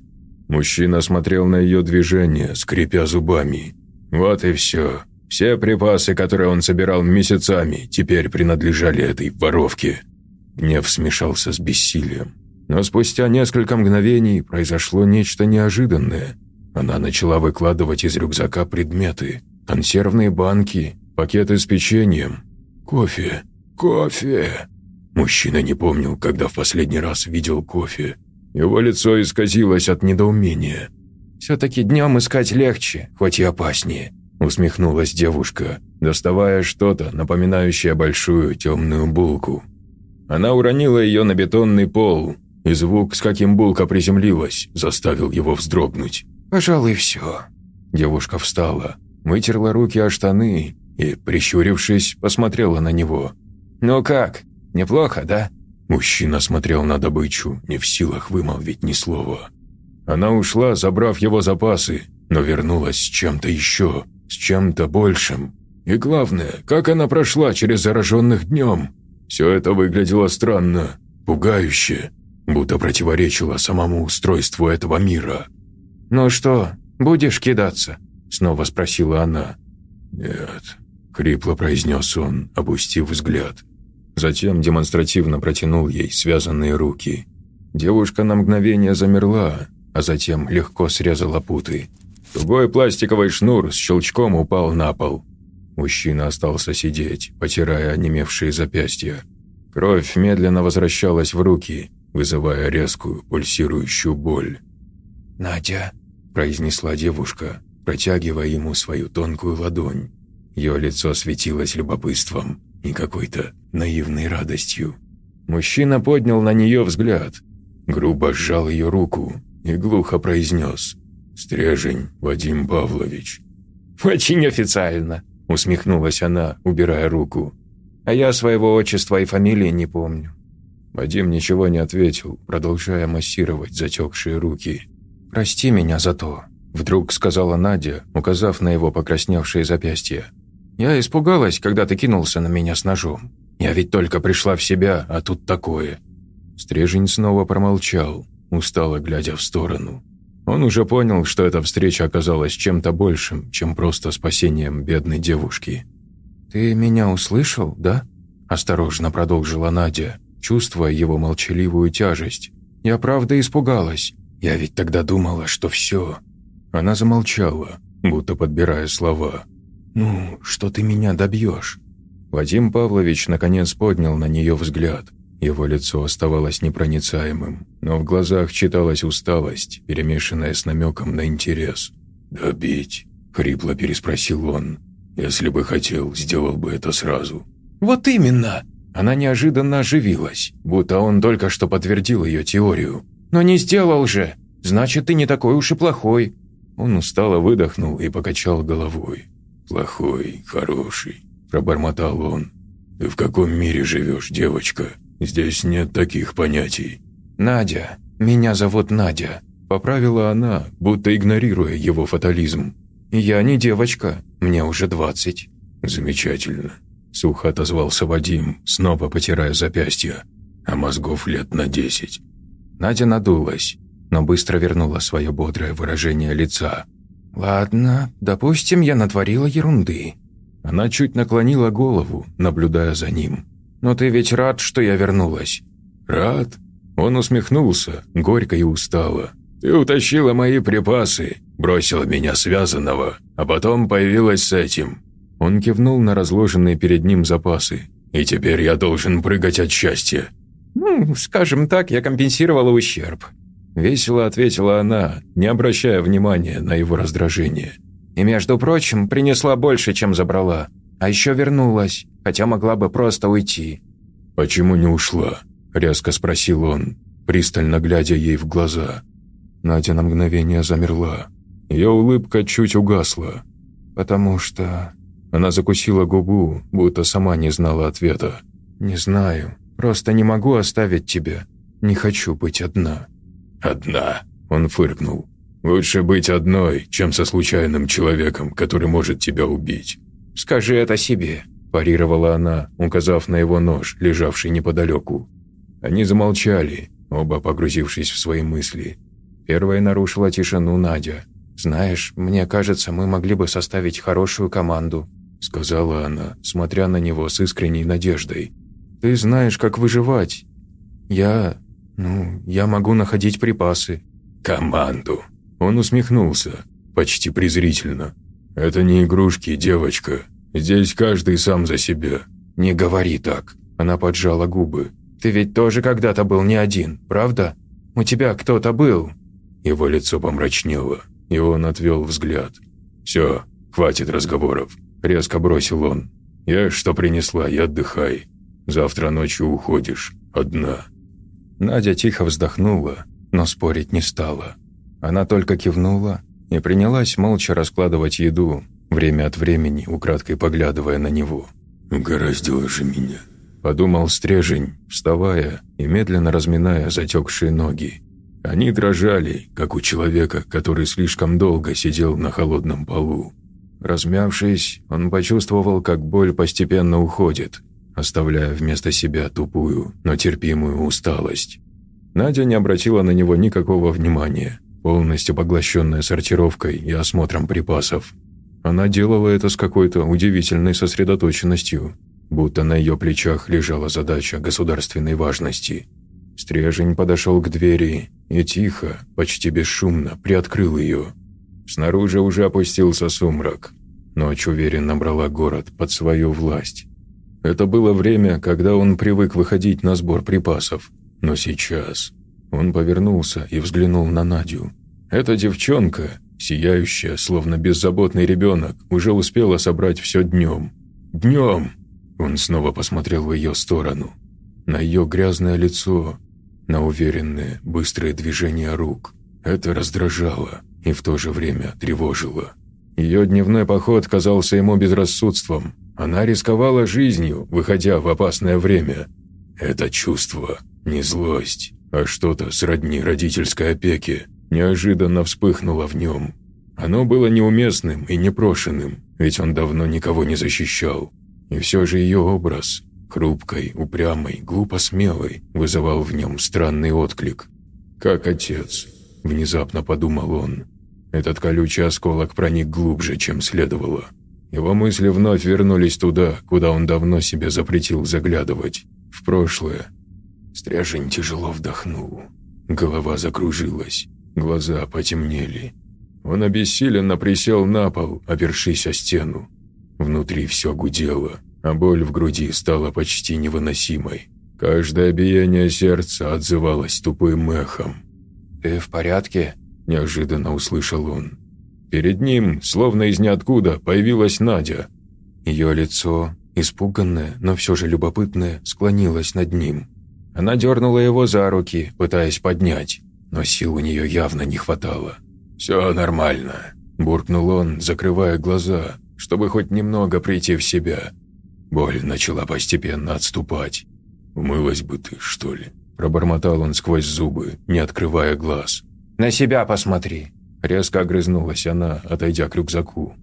A: Мужчина смотрел на ее движение, скрипя зубами. Вот и все. Все припасы, которые он собирал месяцами, теперь принадлежали этой воровке. Гнев смешался с бессилием. Но спустя несколько мгновений произошло нечто неожиданное. Она начала выкладывать из рюкзака предметы. Консервные банки, пакеты с печеньем, кофе, кофе. Мужчина не помнил, когда в последний раз видел кофе. Его лицо исказилось от недоумения.
B: «Все-таки днем искать легче, хоть и опаснее», – усмехнулась девушка,
A: доставая что-то, напоминающее большую темную булку. Она уронила ее на бетонный пол, и звук, с каким булка приземлилась, заставил его вздрогнуть.
B: «Пожалуй, все».
A: Девушка встала, вытерла руки о штаны и, прищурившись, посмотрела на него.
B: «Ну как, Неплохо, да?»
A: Мужчина смотрел на добычу, не в силах вымолвить ни слова. Она ушла, забрав его запасы, но вернулась с чем-то еще, с чем-то большим. И главное, как она прошла через зараженных днем. Все это выглядело странно, пугающе, будто противоречило самому устройству этого мира.
B: «Ну что, будешь кидаться?» – снова спросила она.
A: «Нет», – хрипло произнес он, опустив взгляд. Затем демонстративно протянул ей связанные руки. Девушка на мгновение замерла, а затем легко срезала путы. Тугой пластиковый шнур с щелчком упал на пол. Мужчина остался сидеть, потирая онемевшие запястья. Кровь медленно возвращалась в руки, вызывая резкую пульсирующую боль.
B: «Надя», – произнесла девушка, протягивая ему свою тонкую ладонь. Ее лицо светилось любопытством и какой-то наивной радостью. Мужчина поднял на нее взгляд, грубо сжал ее руку и глухо произнес
A: «Стрежень Вадим Павлович».
B: «Очень официально», – усмехнулась она, убирая руку. «А я своего отчества и фамилии не помню».
A: Вадим ничего не ответил, продолжая массировать затекшие руки.
B: «Прости меня за то», – вдруг сказала Надя, указав на его покрасневшие запястья. «Я испугалась, когда ты кинулся на меня с ножом. Я ведь только пришла в себя, а тут такое».
A: Стрежень снова промолчал, устало глядя в сторону. Он уже понял, что эта встреча оказалась чем-то большим, чем просто спасением бедной девушки.
B: «Ты меня услышал, да?» – осторожно продолжила Надя, чувствуя его молчаливую тяжесть. «Я правда испугалась. Я ведь тогда думала, что все.
A: Она замолчала, будто подбирая слова.
B: «Ну, что ты меня добьешь?»
A: Вадим Павлович наконец поднял на нее взгляд. Его лицо оставалось непроницаемым, но в глазах читалась усталость, перемешанная с намеком на интерес. «Добить?» – хрипло переспросил он. «Если бы хотел, сделал бы это сразу».
B: «Вот именно!» Она неожиданно оживилась, будто он только что подтвердил ее теорию. «Но не сделал же! Значит, ты не такой уж и плохой!»
A: Он устало выдохнул и покачал головой. «Плохой, хороший», – пробормотал он. «Ты в каком мире живешь, девочка? Здесь нет таких понятий».
B: «Надя. Меня зовут Надя», – поправила она, будто игнорируя его фатализм. «Я не девочка. Мне уже двадцать».
A: «Замечательно», – сухо отозвался Вадим, снова потирая запястье. «А мозгов лет на десять».
B: Надя надулась, но быстро вернула свое бодрое выражение лица. «Ладно, допустим, я натворила ерунды». Она чуть наклонила голову, наблюдая за ним. «Но ты ведь рад, что я вернулась?»
A: «Рад?» Он усмехнулся, горько и устало. «Ты утащила мои припасы, бросила меня связанного, а потом появилась с этим». Он кивнул на разложенные перед ним запасы. «И теперь я должен прыгать от счастья.
B: «Ну, скажем так, я компенсировала ущерб». Весело ответила она, не обращая внимания на его раздражение. «И, между прочим, принесла больше, чем забрала. А еще вернулась, хотя могла бы просто уйти».
A: «Почему не ушла?» – резко спросил он, пристально глядя ей в глаза. Надя на мгновение замерла. Ее улыбка чуть угасла.
B: «Потому что...»
A: Она закусила губу, будто сама не знала ответа.
B: «Не знаю. Просто не могу оставить тебя. Не хочу быть одна».
A: «Одна», – он фыркнул. «Лучше быть одной, чем со случайным человеком, который может тебя убить».
B: «Скажи это себе», – парировала она, указав на его нож, лежавший неподалеку.
A: Они замолчали, оба погрузившись в свои мысли.
B: Первая нарушила тишину Надя. «Знаешь, мне кажется, мы могли бы составить хорошую команду», – сказала она, смотря на него с искренней надеждой. Ты знаешь, как выживать. Я... ну, я могу находить припасы».
A: «Команду». Он усмехнулся, почти презрительно. «Это не игрушки, девочка. Здесь каждый сам за себя».
B: «Не говори так». Она поджала губы. «Ты ведь тоже когда-то был не один, правда? У тебя кто-то был».
A: Его лицо помрачнело, и он отвел взгляд. «Все, хватит разговоров», – резко бросил он. «Я что принесла, и отдыхай. Завтра ночью уходишь. Одна».
B: Надя тихо вздохнула, но спорить не стала. Она только кивнула и принялась молча раскладывать еду, время от времени украдкой поглядывая на него.
A: «Угораздило же меня», – подумал Стрежень, вставая и медленно разминая затекшие ноги. Они дрожали, как у человека, который слишком долго сидел на холодном полу. Размявшись, он почувствовал, как боль постепенно уходит, оставляя вместо себя тупую, но терпимую усталость. Надя не обратила на него никакого внимания, полностью поглощенная сортировкой и осмотром припасов. Она делала это с какой-то удивительной сосредоточенностью, будто на ее плечах лежала задача государственной важности. Стрежень подошел к двери и тихо, почти бесшумно приоткрыл ее. Снаружи уже опустился сумрак. Ночь уверенно брала город под свою власть. Это было время, когда он привык выходить на сбор припасов, Но сейчас он повернулся и взглянул на Надю. Эта девчонка, сияющая, словно беззаботный ребенок, уже успела собрать все днем. Днем! Он снова посмотрел в ее сторону. На ее грязное лицо, на уверенные, быстрые движения рук. Это раздражало и в то же время тревожило. Ее дневной поход казался ему безрассудством. Она рисковала жизнью, выходя в опасное время. Это чувство, не злость, а что-то сродни родительской опеке, неожиданно вспыхнуло в нем. Оно было неуместным и непрошенным, ведь он давно никого не защищал. И все же ее образ, хрупкой, упрямой, глупо смелой, вызывал в нем странный отклик. «Как отец», – внезапно подумал он. Этот колючий осколок проник глубже, чем следовало. Его мысли вновь вернулись туда, куда он давно себе запретил заглядывать, в прошлое. Стряжень тяжело вдохнул. Голова закружилась, глаза потемнели. Он обессиленно присел на пол, опершись о стену. Внутри все гудело, а боль в груди стала почти невыносимой. Каждое биение сердца отзывалось тупым эхом.
B: «Ты в порядке?» – неожиданно услышал он.
A: Перед ним, словно из ниоткуда, появилась Надя. Ее лицо, испуганное, но все же любопытное, склонилось над ним. Она дернула его за руки, пытаясь поднять, но сил у нее явно не хватало. «Все нормально», – буркнул он, закрывая глаза, чтобы хоть немного прийти в себя. Боль начала постепенно отступать. «Умылась бы ты, что ли?» – пробормотал он сквозь зубы, не открывая глаз.
B: «На себя посмотри», –
A: резко огрызнулась она, отойдя к рюкзаку.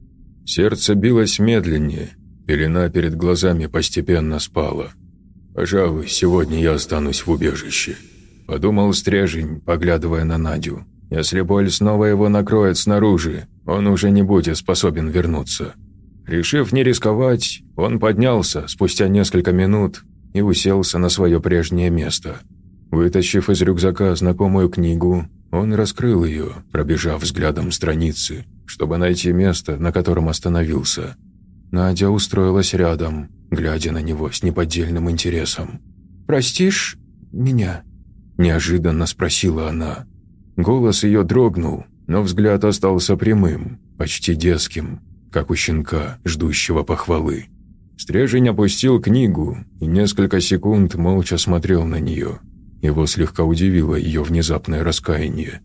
A: Сердце билось медленнее, пелена перед глазами постепенно спала. «Пожалуй, сегодня я останусь в убежище», – подумал Стрежень, поглядывая на Надю. «Если боль снова его накроет снаружи, он уже не будет способен вернуться». Решив не рисковать, он поднялся спустя несколько минут и уселся на свое прежнее место. Вытащив из рюкзака знакомую книгу, он раскрыл ее, пробежав взглядом страницы, чтобы найти место, на котором остановился. Надя устроилась рядом, глядя на него с неподдельным интересом.
B: «Простишь меня?»
A: – неожиданно спросила она. Голос ее дрогнул, но взгляд остался прямым, почти детским, как у щенка, ждущего похвалы. Стрежень опустил книгу и несколько секунд молча смотрел на нее. Его слегка удивило ее внезапное раскаяние.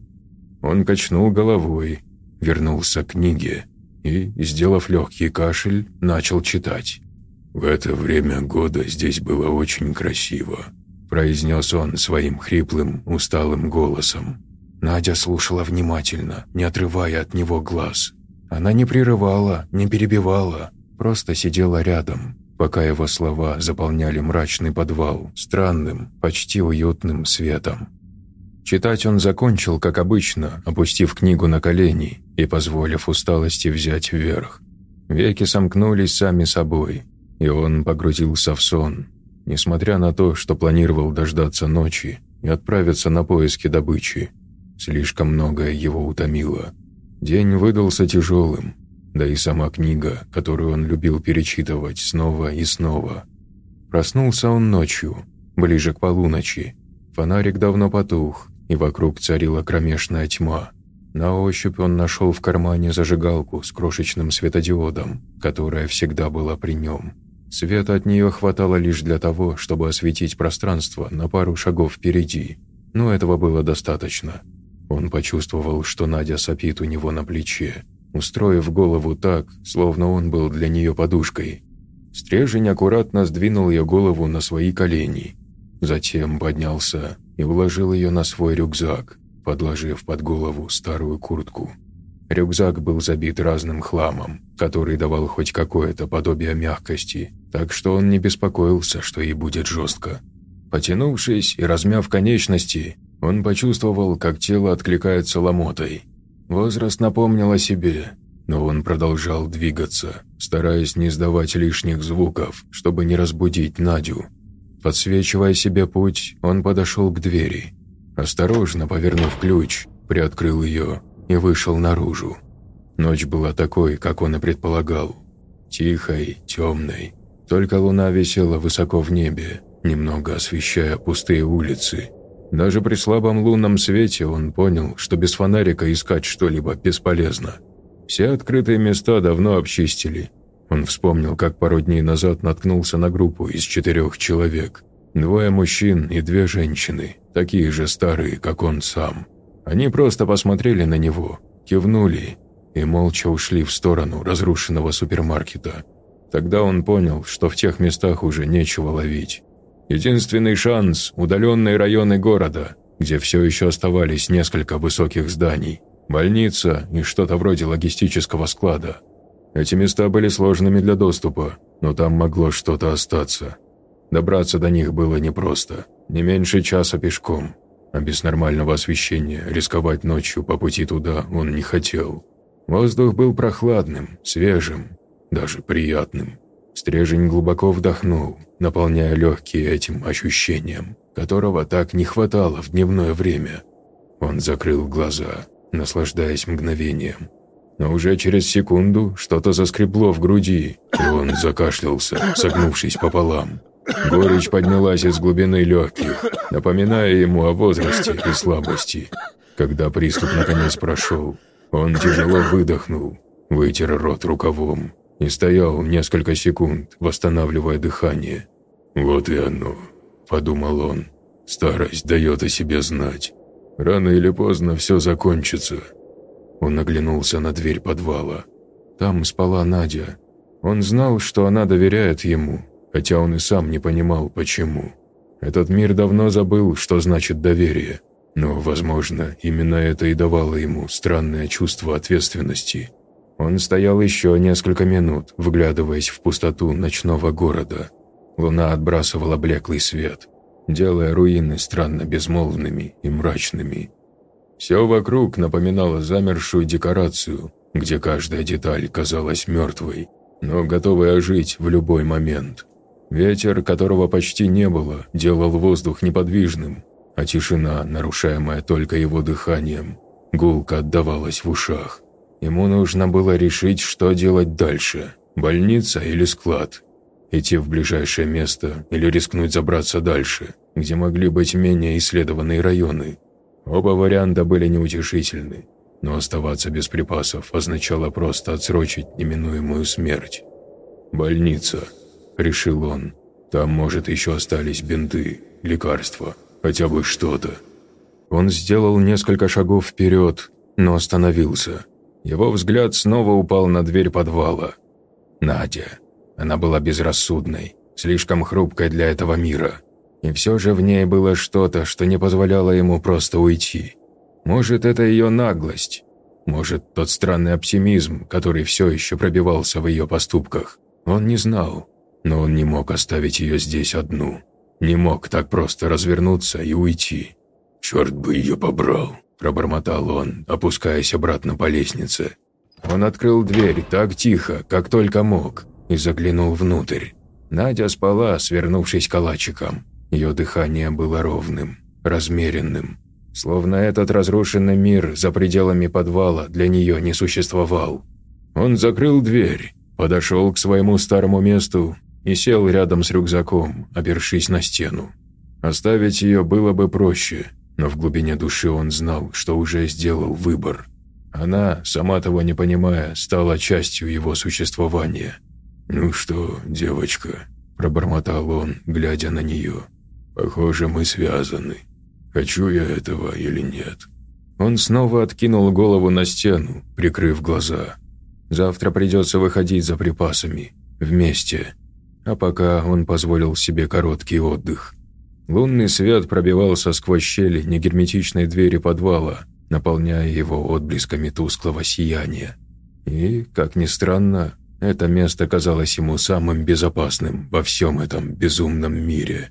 A: Он качнул головой, вернулся к книге и, сделав легкий кашель, начал читать. «В это время года здесь было очень красиво», – произнес он своим хриплым, усталым голосом. Надя слушала внимательно, не отрывая от него глаз. Она не прерывала, не перебивала, просто сидела рядом, пока его слова заполняли мрачный подвал странным, почти уютным светом. Читать он закончил, как обычно, опустив книгу на колени и позволив усталости взять вверх. Веки сомкнулись сами собой, и он погрузился в сон, несмотря на то, что планировал дождаться ночи и отправиться на поиски добычи. Слишком многое его утомило. День выдался тяжелым, да и сама книга, которую он любил перечитывать снова и снова. Проснулся он ночью, ближе к полуночи. Фонарик давно потух, и вокруг царила кромешная тьма. На ощупь он нашел в кармане зажигалку с крошечным светодиодом, которая всегда была при нем. Света от нее хватало лишь для того, чтобы осветить пространство на пару шагов впереди, но этого было достаточно. Он почувствовал, что Надя сопит у него на плече, устроив голову так, словно он был для нее подушкой. Стрежень аккуратно сдвинул ее голову на свои колени, затем поднялся и уложил ее на свой рюкзак, подложив под голову старую куртку. Рюкзак был забит разным хламом, который давал хоть какое-то подобие мягкости, так что он не беспокоился, что ей будет жестко. Потянувшись и размяв конечности, он почувствовал, как тело откликается ломотой. Возраст напомнил о себе, но он продолжал двигаться, стараясь не издавать лишних звуков, чтобы не разбудить Надю. Подсвечивая себе путь, он подошел к двери. Осторожно повернув ключ, приоткрыл ее и вышел наружу. Ночь была такой, как он и предполагал. Тихой, темной. Только луна висела высоко в небе, немного освещая пустые улицы – Даже при слабом лунном свете он понял, что без фонарика искать что-либо бесполезно. Все открытые места давно обчистили. Он вспомнил, как пару дней назад наткнулся на группу из четырех человек. Двое мужчин и две женщины, такие же старые, как он сам. Они просто посмотрели на него, кивнули и молча ушли в сторону разрушенного супермаркета. Тогда он понял, что в тех местах уже нечего ловить. Единственный шанс – удаленные районы города, где все еще оставались несколько высоких зданий, больница и что-то вроде логистического склада. Эти места были сложными для доступа, но там могло что-то остаться. Добраться до них было непросто, не меньше часа пешком, а без нормального освещения рисковать ночью по пути туда он не хотел. Воздух был прохладным, свежим, даже приятным. Стрежень глубоко вдохнул, наполняя легкие этим ощущением, которого так не хватало в дневное время. Он закрыл глаза, наслаждаясь мгновением. Но уже через секунду что-то заскребло в груди, и он закашлялся, согнувшись пополам. Горечь поднялась из глубины легких, напоминая ему о возрасте и слабости. Когда приступ наконец прошел, он тяжело выдохнул, вытер рот рукавом и стоял несколько секунд, восстанавливая дыхание. «Вот и оно», – подумал он. «Старость дает о себе знать. Рано или поздно все закончится». Он оглянулся на дверь подвала. Там спала Надя. Он знал, что она доверяет ему, хотя он и сам не понимал, почему. Этот мир давно забыл, что значит доверие – но, возможно, именно это и давало ему странное чувство ответственности. Он стоял еще несколько минут, вглядываясь в пустоту ночного города. Луна отбрасывала блеклый свет, делая руины странно безмолвными и мрачными. Все вокруг напоминало замершую декорацию, где каждая деталь казалась мертвой, но готовой ожить в любой момент. Ветер, которого почти не было, делал воздух неподвижным, а тишина, нарушаемая только его дыханием, гулко отдавалась в ушах. Ему нужно было решить, что делать дальше – больница или склад. Идти в ближайшее место или рискнуть забраться дальше, где могли быть менее исследованные районы. Оба варианта были неутешительны, но оставаться без припасов означало просто отсрочить неминуемую смерть. «Больница», – решил он. «Там, может, еще остались бинты, лекарства» хотя бы что-то. Он сделал несколько шагов вперед, но остановился. Его взгляд снова упал на дверь подвала. Надя. Она была безрассудной, слишком хрупкой для этого мира. И все же в ней было что-то, что не позволяло ему просто уйти. Может, это ее наглость. Может, тот странный оптимизм, который все еще пробивался в ее поступках. Он не знал, но он не мог оставить ее здесь одну. Не мог так просто развернуться и уйти. «Черт бы ее побрал!» – пробормотал он, опускаясь обратно по лестнице. Он открыл дверь так тихо, как только мог, и заглянул внутрь. Надя спала, свернувшись калачиком. Ее дыхание было ровным, размеренным. Словно этот разрушенный мир за пределами подвала для нее не существовал. Он закрыл дверь, подошел к своему старому месту и сел рядом с рюкзаком, опершись на стену. Оставить ее было бы проще, но в глубине души он знал, что уже сделал выбор. Она, сама того не понимая, стала частью его существования. «Ну что, девочка?» – пробормотал он, глядя на нее. «Похоже, мы связаны. Хочу я этого или нет?» Он снова откинул голову на стену, прикрыв глаза. «Завтра придется выходить за припасами. Вместе. А пока он позволил себе короткий отдых. Лунный свет пробивался сквозь щели негерметичной двери подвала, наполняя его отблесками тусклого сияния. И, как ни странно, это место казалось ему самым безопасным во всем этом безумном мире.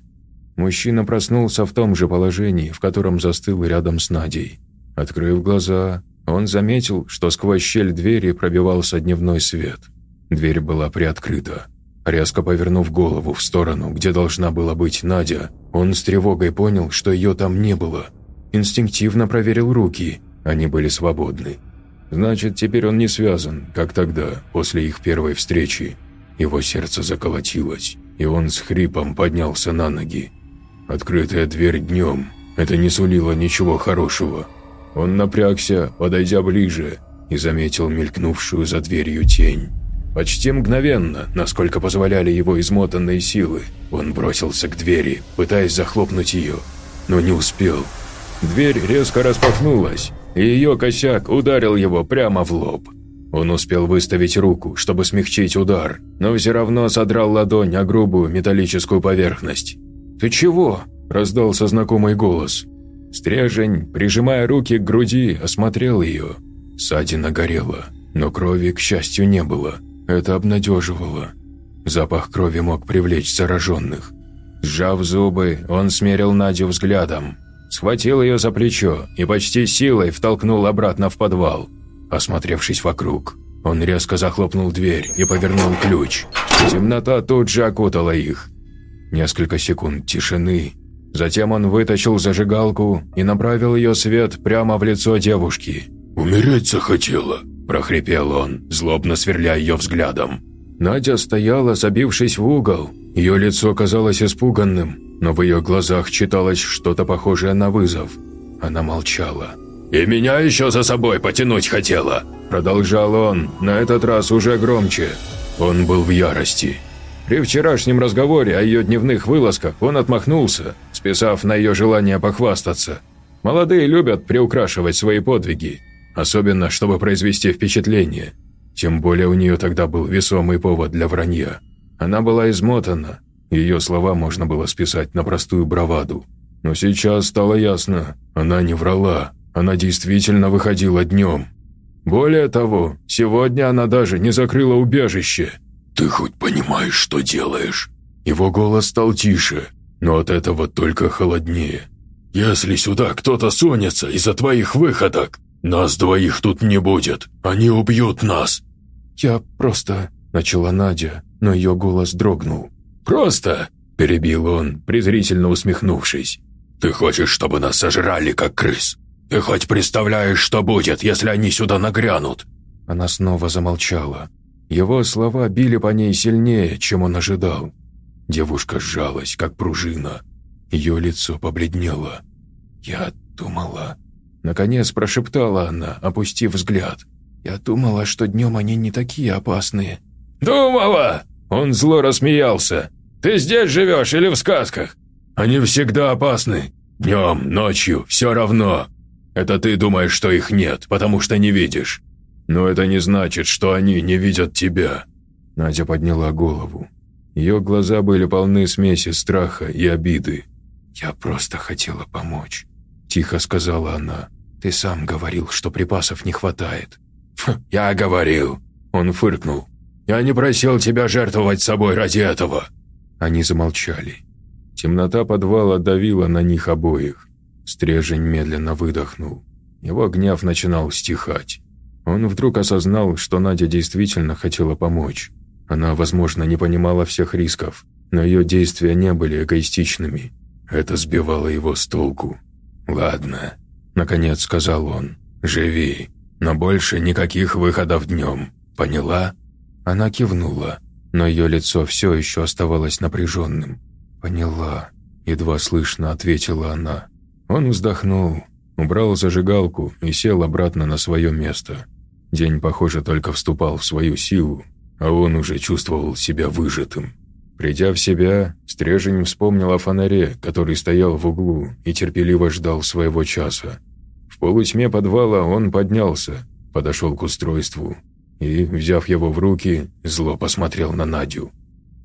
A: Мужчина проснулся в том же положении, в котором застыл рядом с Надей. Открыв глаза, он заметил, что сквозь щель двери пробивался дневной свет. Дверь была приоткрыта. Резко повернув голову в сторону, где должна была быть Надя, он с тревогой понял, что ее там не было. Инстинктивно проверил руки, они были свободны. Значит, теперь он не связан, как тогда, после их первой встречи. Его сердце заколотилось, и он с хрипом поднялся на ноги. Открытая дверь днем,
B: Это не сулило ничего хорошего. Он напрягся, подойдя ближе, и заметил мелькнувшую за дверью тень. Почти мгновенно, насколько позволяли его измотанные силы, он бросился к двери, пытаясь захлопнуть ее, но не успел. Дверь резко распахнулась, и ее косяк ударил его прямо в лоб. Он успел выставить руку, чтобы смягчить удар, но все равно содрал ладонь о грубую металлическую поверхность. «Ты чего?» – раздался знакомый голос. Стрежень, прижимая руки к груди, осмотрел ее. Ссадина горела, но крови, к счастью, не было. Это обнадеживало. Запах крови мог привлечь зараженных. Сжав зубы, он смерил Надю взглядом, схватил ее за плечо и почти силой втолкнул обратно в подвал. Осмотревшись вокруг, он резко захлопнул дверь и повернул ключ. Темнота тут же окутала их. Несколько секунд тишины. Затем он вытащил зажигалку и направил ее свет прямо в лицо девушки.
C: «Умереть захотела», –
B: прохрипел он, злобно сверля ее взглядом. Надя стояла, забившись в угол. Ее лицо казалось испуганным, но в ее глазах читалось что-то похожее на вызов. Она молчала.
C: «И меня еще за собой потянуть хотела!»
B: Продолжал он, на этот раз уже громче. Он был в ярости. При вчерашнем разговоре о ее дневных вылазках он отмахнулся, списав на ее желание похвастаться. Молодые любят приукрашивать свои подвиги, особенно чтобы произвести впечатление. Тем более у нее тогда был весомый повод для вранья. Она была измотана, ее слова можно было списать на простую браваду. Но сейчас стало ясно, она не врала, она действительно выходила днем. Более того, сегодня она даже не закрыла убежище.
C: «Ты хоть понимаешь, что делаешь?»
B: Его голос стал тише, но от этого только холоднее.
C: «Если сюда кто-то сунется из-за твоих выходок, нас двоих тут не будет, они убьют нас!»
B: «Я просто...» – начала Надя, но ее голос дрогнул.
C: «Просто?» – перебил он, презрительно усмехнувшись. «Ты хочешь, чтобы нас сожрали, как крыс? Ты хоть представляешь, что будет, если они сюда нагрянут?»
B: Она снова замолчала. Его слова били по ней сильнее, чем он ожидал. Девушка сжалась, как пружина. Ее лицо побледнело. «Я думала...» Наконец прошептала она, опустив взгляд. «Я думала, что днем они не такие опасные».
C: «Думала!» Он зло рассмеялся. «Ты здесь живешь или в сказках? Они всегда опасны. Днем, ночью, все равно. Это ты думаешь, что их нет, потому что не видишь. Но это не значит, что они не видят тебя».
B: Надя подняла голову. Ее глаза были полны смеси страха и обиды. «Я просто хотела помочь», – тихо сказала она. «Ты сам говорил, что припасов не хватает».
C: «Я говорил», – он фыркнул. «Я не просил тебя жертвовать собой ради этого».
B: Они замолчали. Темнота подвала давила на них обоих. Стрежень медленно выдохнул. Его гнев начинал стихать. Он вдруг осознал, что Надя действительно хотела помочь. Она, возможно, не понимала всех рисков, но ее действия не были эгоистичными. Это сбивало его с толку. «Ладно», – наконец сказал он, – «живи, но больше никаких выходов днем. Поняла?» Она кивнула, но ее лицо все еще оставалось напряженным. «Поняла», – едва слышно ответила она. Он вздохнул, убрал зажигалку и сел обратно на свое место. День, похоже, только вступал в свою силу, а он уже чувствовал себя выжатым. Придя в себя, Стрежень вспомнил о фонаре, который стоял в углу и терпеливо ждал своего часа. В полутьме подвала он поднялся, подошел к устройству и, взяв его в руки, зло посмотрел на Надю.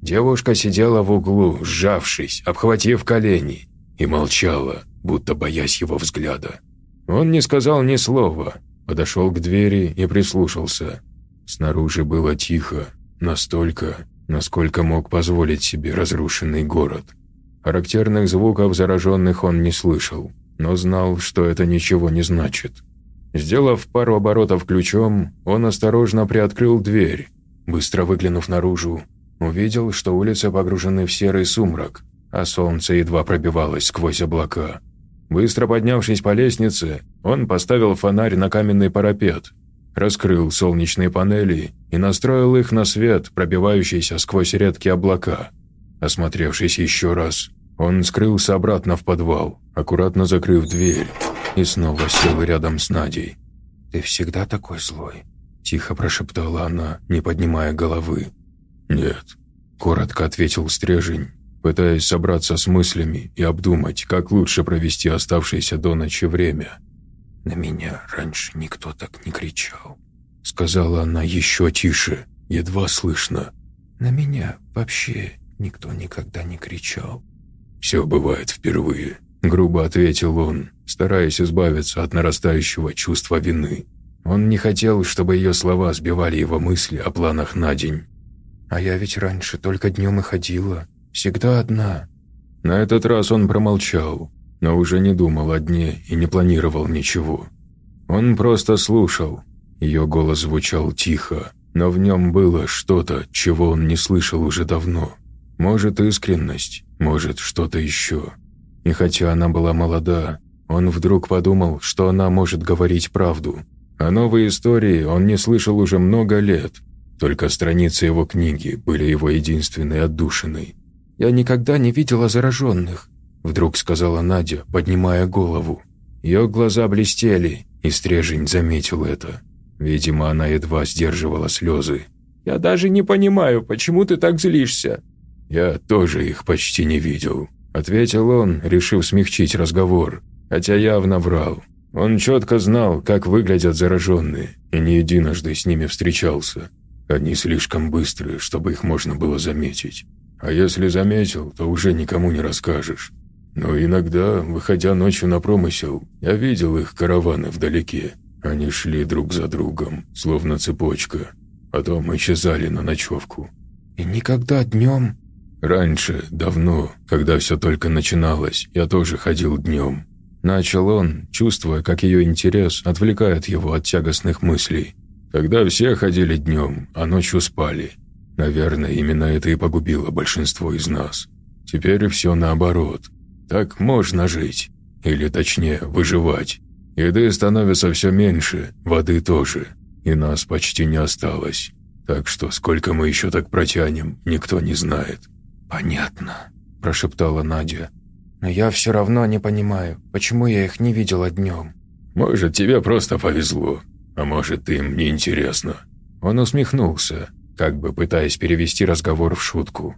B: Девушка сидела в углу, сжавшись, обхватив колени, и молчала, будто боясь его взгляда. Он не сказал ни слова, подошел к двери и прислушался. Снаружи было тихо, настолько, насколько мог позволить себе разрушенный город. Характерных звуков зараженных он не слышал, но знал, что это ничего не значит. Сделав пару оборотов ключом, он осторожно приоткрыл дверь. Быстро выглянув наружу, увидел, что улицы погружены в серый сумрак, а солнце едва пробивалось сквозь облака. Быстро поднявшись по лестнице, он поставил фонарь на каменный парапет, раскрыл солнечные панели и настроил их на свет, пробивающийся сквозь редкие облака. Осмотревшись еще раз,
A: Он скрылся обратно в подвал, аккуратно закрыв дверь, и снова сел рядом с Надей. «Ты всегда такой злой?» – тихо прошептала она, не поднимая головы.
B: «Нет», –
A: коротко ответил Стрежень, пытаясь собраться с мыслями и обдумать, как лучше провести оставшееся до ночи время. «На меня раньше никто так не кричал», – сказала она еще тише, едва слышно. «На меня вообще никто никогда не кричал».
B: «Все бывает впервые», –
A: грубо ответил он, стараясь избавиться от нарастающего чувства вины. Он не хотел, чтобы ее слова сбивали его мысли о планах на день. «А я ведь раньше только днем и ходила. Всегда одна». На этот раз он промолчал, но уже не думал о дне и не планировал ничего. Он просто слушал. Ее голос звучал тихо, но в нем было что-то, чего он не слышал уже давно. Может, искренность, может, что-то еще. И хотя она была молода, он вдруг подумал, что она может говорить правду. А новые истории он не слышал уже много лет. Только страницы его книги были его единственной отдушиной. «Я никогда не видела зараженных», – вдруг сказала Надя, поднимая голову. Ее глаза блестели, и Стрежень заметил это. Видимо, она едва сдерживала слезы. «Я даже не понимаю, почему ты так злишься?»
B: «Я тоже их почти не видел», –
A: ответил он, решив смягчить разговор, хотя явно врал. Он четко знал, как выглядят зараженные, и не единожды с ними встречался. Они слишком быстрые, чтобы их можно было заметить. А если заметил, то уже никому не расскажешь. Но иногда, выходя ночью на промысел, я видел их караваны вдалеке. Они шли друг за другом, словно цепочка. Потом исчезали на ночевку. «И никогда днем?» «Раньше, давно, когда все только начиналось, я тоже ходил днем. Начал он, чувствуя, как ее интерес отвлекает его от тягостных мыслей. Когда все ходили днем, а ночью спали. Наверное, именно это и погубило большинство из нас. Теперь все наоборот. Так можно жить. Или точнее, выживать. Еды становится все меньше, воды тоже. И нас почти не осталось. Так что сколько мы еще так протянем, никто не знает. «Понятно», – прошептала Надя. «Но я все равно не понимаю, почему я их не видела днем».
B: «Может, тебе просто повезло, а может, им не интересно».
A: Он усмехнулся, как бы пытаясь перевести разговор в шутку.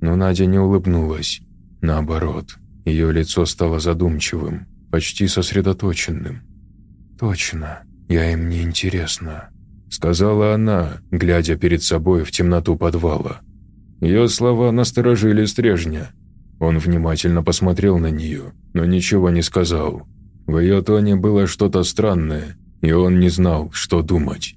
A: Но Надя не улыбнулась. Наоборот, ее лицо стало задумчивым, почти сосредоточенным. «Точно, я им не интересна», — сказала она, глядя перед собой в темноту подвала. Ее слова насторожили стрежня. Он внимательно посмотрел на нее, но ничего не сказал. В ее тоне было что-то странное, и он не знал, что думать.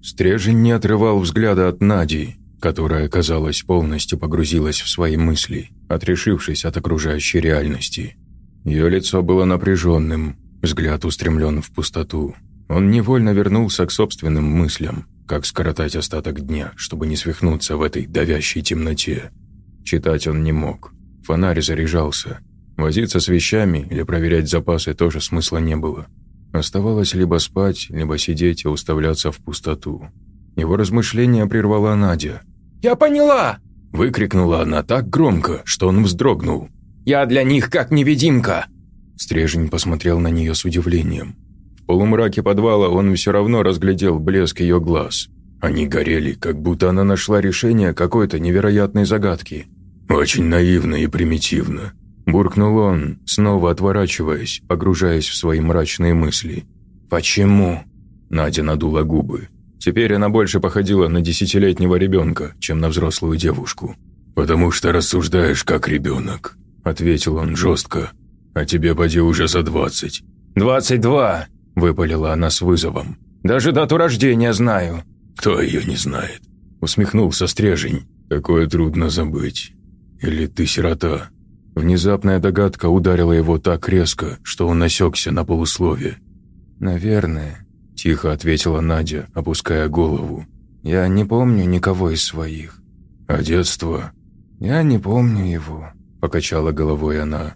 A: Стрежень не отрывал взгляда от Нади, которая, казалось, полностью погрузилась в свои мысли, отрешившись от окружающей реальности. Ее лицо было напряженным, взгляд устремлен в пустоту. Он невольно вернулся к собственным мыслям, как скоротать остаток дня, чтобы не свихнуться в этой давящей темноте. Читать он не мог. Фонарь заряжался. Возиться с вещами или проверять запасы тоже смысла не было. Оставалось либо спать, либо сидеть и уставляться в пустоту. Его размышления прервала Надя.
D: «Я поняла!»
A: – выкрикнула она так громко, что он вздрогнул.
D: «Я для них как невидимка!»
A: Стрежень посмотрел на нее с удивлением. В полумраке подвала он все равно разглядел блеск ее глаз. Они горели, как будто она нашла решение какой-то невероятной загадки.
B: «Очень наивно и примитивно», –
A: буркнул он, снова отворачиваясь, погружаясь в свои мрачные мысли.
D: «Почему?»
A: Надя надула губы. Теперь она больше походила на десятилетнего ребенка, чем на взрослую девушку.
B: «Потому что рассуждаешь как ребенок», – ответил он жестко. «А тебе поди уже за двадцать».
D: «Двадцать два», – выпалила она с вызовом. «Даже дату рождения знаю».
B: «Кто ее не знает?»
A: – усмехнулся Стрежень.
B: «Такое трудно забыть. Или ты сирота?»
A: Внезапная догадка ударила его так резко, что он насекся на полусловие. «Наверное», – тихо ответила Надя, опуская голову. «Я не помню никого из своих».
B: «А детство?»
A: «Я не помню его», – покачала головой она.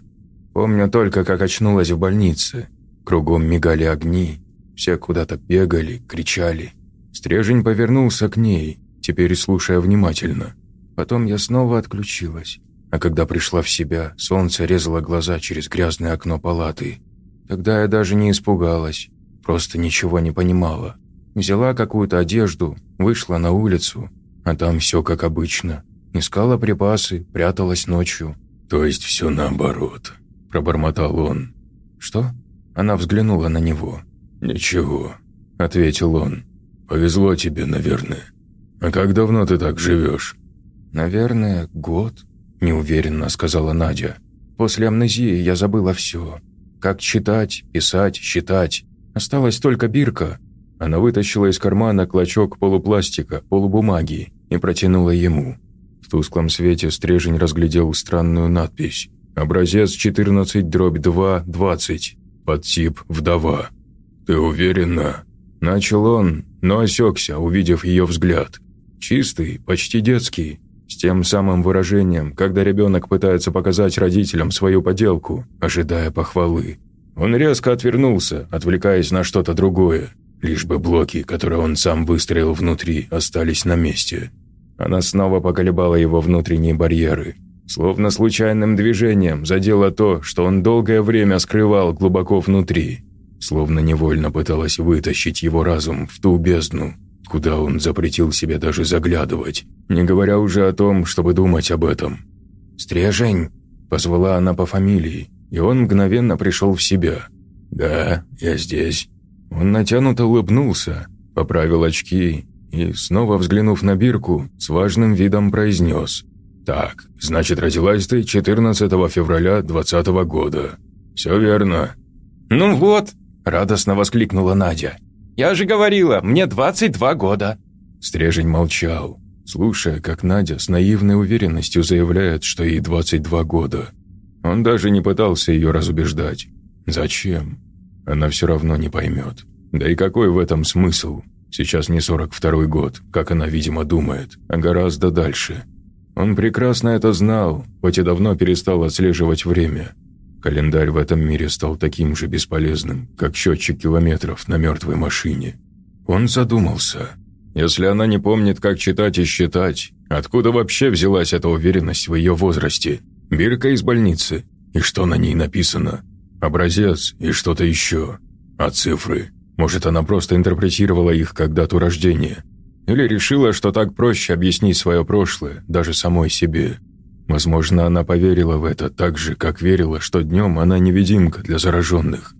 A: «Помню только, как очнулась в больнице. Кругом мигали огни, все куда-то бегали, кричали. Стрежень повернулся к ней, теперь слушая внимательно. Потом я снова отключилась. а когда пришла в себя, солнце резало глаза через грязное окно палаты. Тогда я даже не испугалась, просто ничего не понимала. Взяла какую-то одежду, вышла на улицу, а там все как обычно. Искала припасы, пряталась ночью.
B: «То есть все наоборот», – пробормотал он.
A: «Что?» Она взглянула на него.
B: «Ничего», – ответил он. «Повезло тебе, наверное. А как давно ты так живешь?»
A: «Наверное, год», – неуверенно сказала Надя. «После амнезии я забыла все. Как читать, писать, считать. Осталась только бирка». Она вытащила из кармана клочок полупластика, полубумаги и протянула ему. В тусклом свете стрежень разглядел странную надпись. «Образец 14 дробь 2, 20. Подтип «Вдова».
B: «Ты уверена?»
A: Начал он, но осекся, увидев ее взгляд. Чистый, почти детский, с тем самым выражением, когда ребенок пытается показать родителям свою поделку, ожидая похвалы. Он резко отвернулся, отвлекаясь на что-то другое, лишь бы блоки, которые он сам выстроил внутри, остались на месте. Она снова поколебала его внутренние барьеры. Словно случайным движением задела то, что он долгое время скрывал глубоко внутри. Словно невольно пыталась вытащить его разум в ту бездну, куда он запретил себе даже заглядывать, не говоря уже о том, чтобы думать об этом. «Стрежень!» – позвала она по фамилии, и он мгновенно пришел в себя.
B: «Да, я здесь».
A: Он натянуто улыбнулся, поправил очки и, снова взглянув на бирку, с важным видом произнес. «Так, значит, родилась ты 14 февраля 20 года. Все верно».
D: «Ну вот», – радостно воскликнула Надя. «Я же говорила, мне 22 года».
A: Стрежень молчал, слушая, как Надя с наивной уверенностью заявляет, что ей 22 года. Он даже не пытался ее разубеждать. Зачем? Она все равно не поймет. Да и какой в этом смысл? Сейчас не 42-й год, как она, видимо, думает, а гораздо дальше. Он прекрасно это знал, хоть и давно перестал отслеживать время. Календарь в этом мире стал таким же бесполезным, как счетчик километров на мертвой машине. Он задумался. Если она не помнит, как читать и считать, откуда вообще взялась эта уверенность в ее возрасте? Бирка из больницы. И что на ней написано? Образец и что-то еще. А цифры? Может, она просто интерпретировала их как дату рождения. Или решила, что так проще объяснить свое прошлое, даже самой себе. Возможно, она поверила в это так же, как верила, что днем она невидимка для зараженных.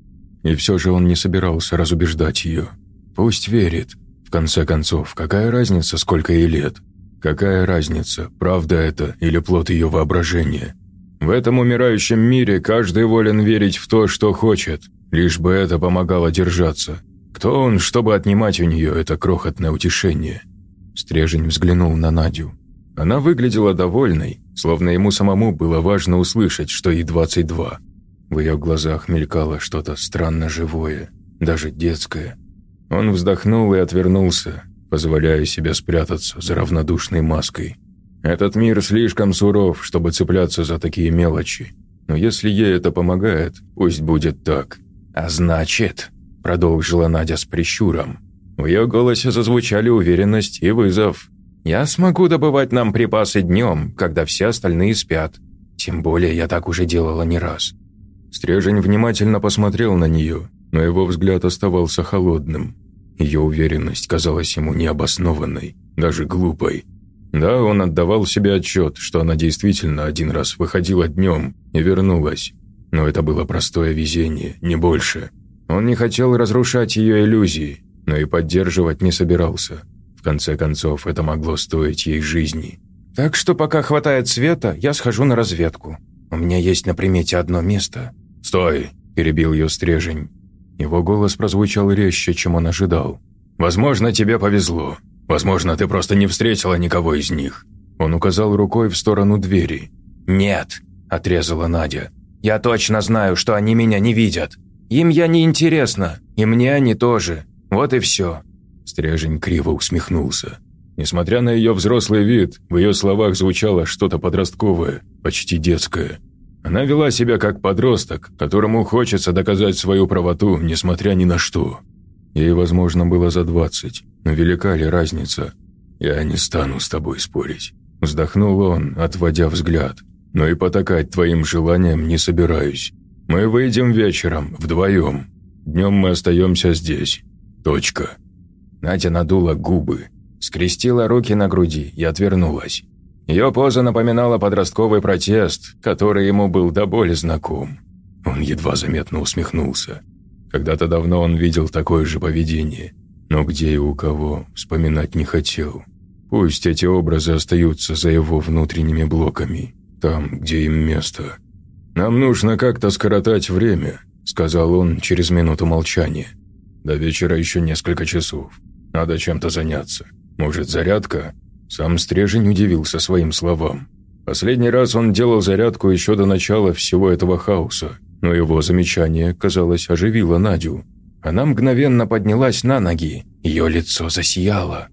A: И все же он не собирался разубеждать ее. Пусть верит. В конце концов, какая разница, сколько ей лет? Какая разница, правда это или плод ее воображения? В этом умирающем мире каждый волен верить в то, что хочет, лишь бы это помогало держаться. Кто он, чтобы отнимать у нее это крохотное утешение? Стрежень взглянул на Надю. Она выглядела довольной, словно ему самому было важно услышать, что ей 22. В ее глазах мелькало что-то странно живое, даже детское. Он вздохнул и отвернулся, позволяя себе спрятаться за равнодушной маской. Этот мир слишком суров, чтобы цепляться за такие мелочи. Но если ей это помогает, пусть будет так. А значит, – продолжила Надя с прищуром. В ее голосе зазвучали уверенность и вызов. «Я смогу добывать нам припасы днем, когда все остальные спят. Тем более я так уже делала не раз». Стрежень внимательно посмотрел на нее, но его взгляд оставался холодным. Ее уверенность казалась ему необоснованной, даже глупой. Да, он отдавал себе отчет, что она действительно один раз выходила днем и вернулась. Но это было простое везение, не больше. Он не хотел разрушать ее иллюзии, но и поддерживать не собирался. В конце концов, это могло стоить ей жизни. «Так что пока хватает света, я схожу на разведку. У меня есть на примете одно место».
B: «Стой!» – перебил ее стрежень.
A: Его голос прозвучал резче, чем он ожидал.
B: «Возможно, тебе повезло. Возможно, ты просто не встретила никого из них».
A: Он указал рукой в сторону двери.
D: «Нет», – отрезала Надя. «Я точно знаю, что они меня не видят. Им я не интересна, и мне они тоже. Вот и все».
A: Стрежень криво усмехнулся. Несмотря на ее взрослый вид, в ее словах звучало что-то подростковое, почти детское. Она вела себя как подросток, которому хочется доказать свою правоту, несмотря ни на что. Ей, возможно, было за двадцать, но велика ли разница? «Я не стану с тобой спорить», – вздохнул он, отводя взгляд. но и потакать твоим желаниям не собираюсь. Мы выйдем вечером, вдвоем. Днем мы остаемся здесь. Точка».
D: Надя надула губы, скрестила руки на груди и отвернулась. Ее поза напоминала подростковый протест, который ему был до боли знаком. Он едва заметно усмехнулся. Когда-то давно он видел такое же поведение, но где и у кого вспоминать не хотел. Пусть эти образы остаются за его внутренними блоками, там, где им место. «Нам нужно как-то скоротать время», — сказал он через минуту молчания. «До вечера еще несколько часов. Надо чем-то заняться. Может, зарядка?» Сам Стрежень удивился своим словам. Последний раз он делал зарядку еще до начала всего этого хаоса, но его замечание, казалось, оживило Надю. Она мгновенно поднялась на ноги, ее лицо засияло.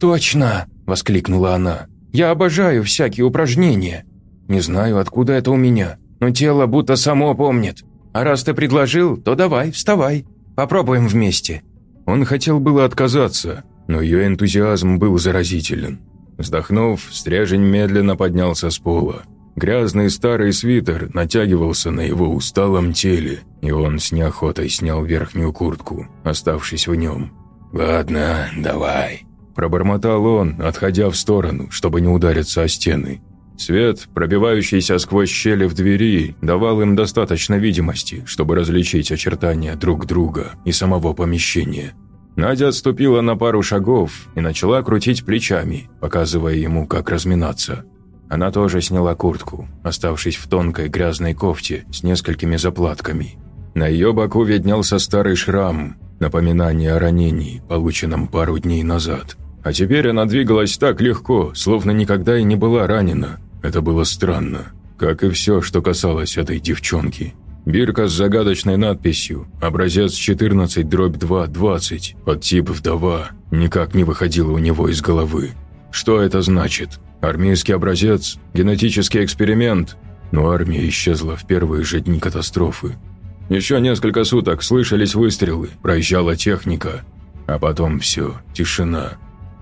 D: «Точно!» – воскликнула она. «Я обожаю всякие упражнения. Не знаю, откуда это у меня, но тело будто само помнит. А раз ты предложил, то давай, вставай. Попробуем вместе». Он хотел было отказаться, но ее энтузиазм был заразителен. Вздохнув, Стряжень медленно поднялся с пола. Грязный старый свитер натягивался на его усталом теле, и он с неохотой снял верхнюю куртку, оставшись в нем. «Ладно, давай», – пробормотал он, отходя в сторону, чтобы не удариться о стены. Свет, пробивающийся сквозь щели в двери, давал им достаточно видимости, чтобы различить очертания друг друга и самого помещения. Надя отступила на пару шагов и начала крутить плечами, показывая ему, как разминаться. Она тоже сняла куртку, оставшись в тонкой грязной кофте с несколькими заплатками. На ее боку виднелся старый шрам, напоминание о ранении, полученном пару дней назад. А теперь она двигалась так легко, словно никогда и не была ранена. Это было странно, как и все, что касалось этой девчонки. Бирка с загадочной надписью «Образец 14 дробь 2 20 подтип вдова» никак не выходила у него из головы. Что это значит? Армейский образец, генетический эксперимент. Но армия исчезла в первые же дни катастрофы. Еще несколько суток слышались выстрелы, проезжала техника. А потом все, тишина.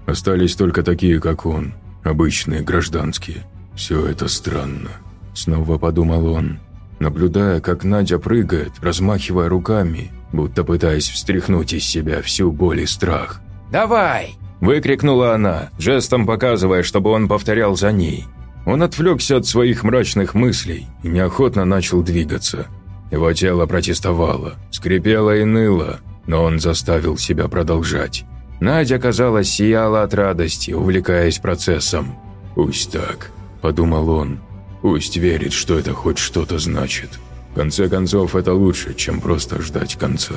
D: Остались только такие, как он, обычные, гражданские. Все это странно. Снова подумал он, наблюдая, как Надя прыгает, размахивая руками, будто пытаясь встряхнуть из себя всю боль и страх. «Давай!» Выкрикнула она, жестом показывая, чтобы он повторял за ней. Он отвлекся от своих мрачных мыслей и неохотно начал двигаться. Его тело протестовало, скрипело и ныло, но он заставил себя продолжать. Надя, казалось, сияла от радости, увлекаясь процессом. «Пусть так», – подумал он. «Пусть верит, что это хоть что-то значит. В конце концов, это лучше, чем просто ждать конца».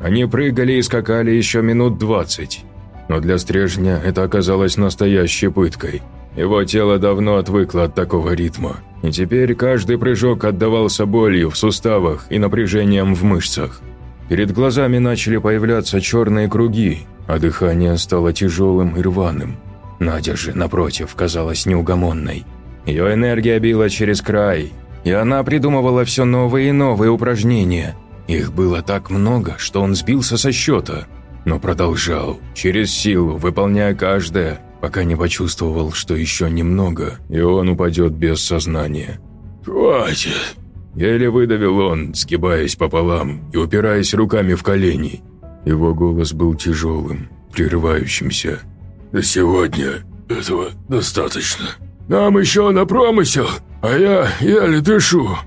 D: Они прыгали и скакали еще минут двадцать, но для Стрежня это оказалось настоящей пыткой. Его тело давно отвыкло от такого ритма, и теперь каждый прыжок отдавался болью в суставах и напряжением в мышцах. Перед глазами начали появляться черные круги, а дыхание стало тяжелым и рваным. Надя же, напротив, казалась неугомонной. Ее энергия била через край, и она придумывала все новые и новые упражнения. Их было так много, что он сбился со счета – но продолжал, через силу, выполняя каждое, пока не почувствовал, что еще немного, и он упадет без сознания.
C: «Хватит!»
A: Еле выдавил он, сгибаясь пополам и упираясь руками в колени. Его голос был тяжелым, прерывающимся.
C: «На сегодня этого достаточно. Нам еще на промысел, а я еле дышу».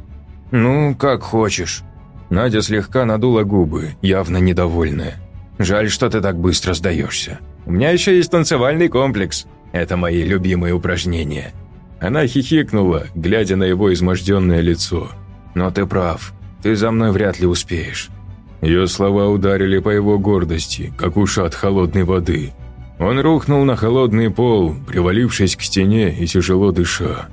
D: «Ну, как хочешь». Надя слегка надула губы, явно недовольная. Жаль, что ты так быстро сдаешься. У меня еще есть танцевальный комплекс. Это мои любимые упражнения». Она хихикнула, глядя на его изможденное лицо. «Но ты прав. Ты за мной вряд ли успеешь».
A: Ее слова ударили по его гордости, как ушат холодной воды. Он рухнул на холодный пол, привалившись к стене и тяжело дыша.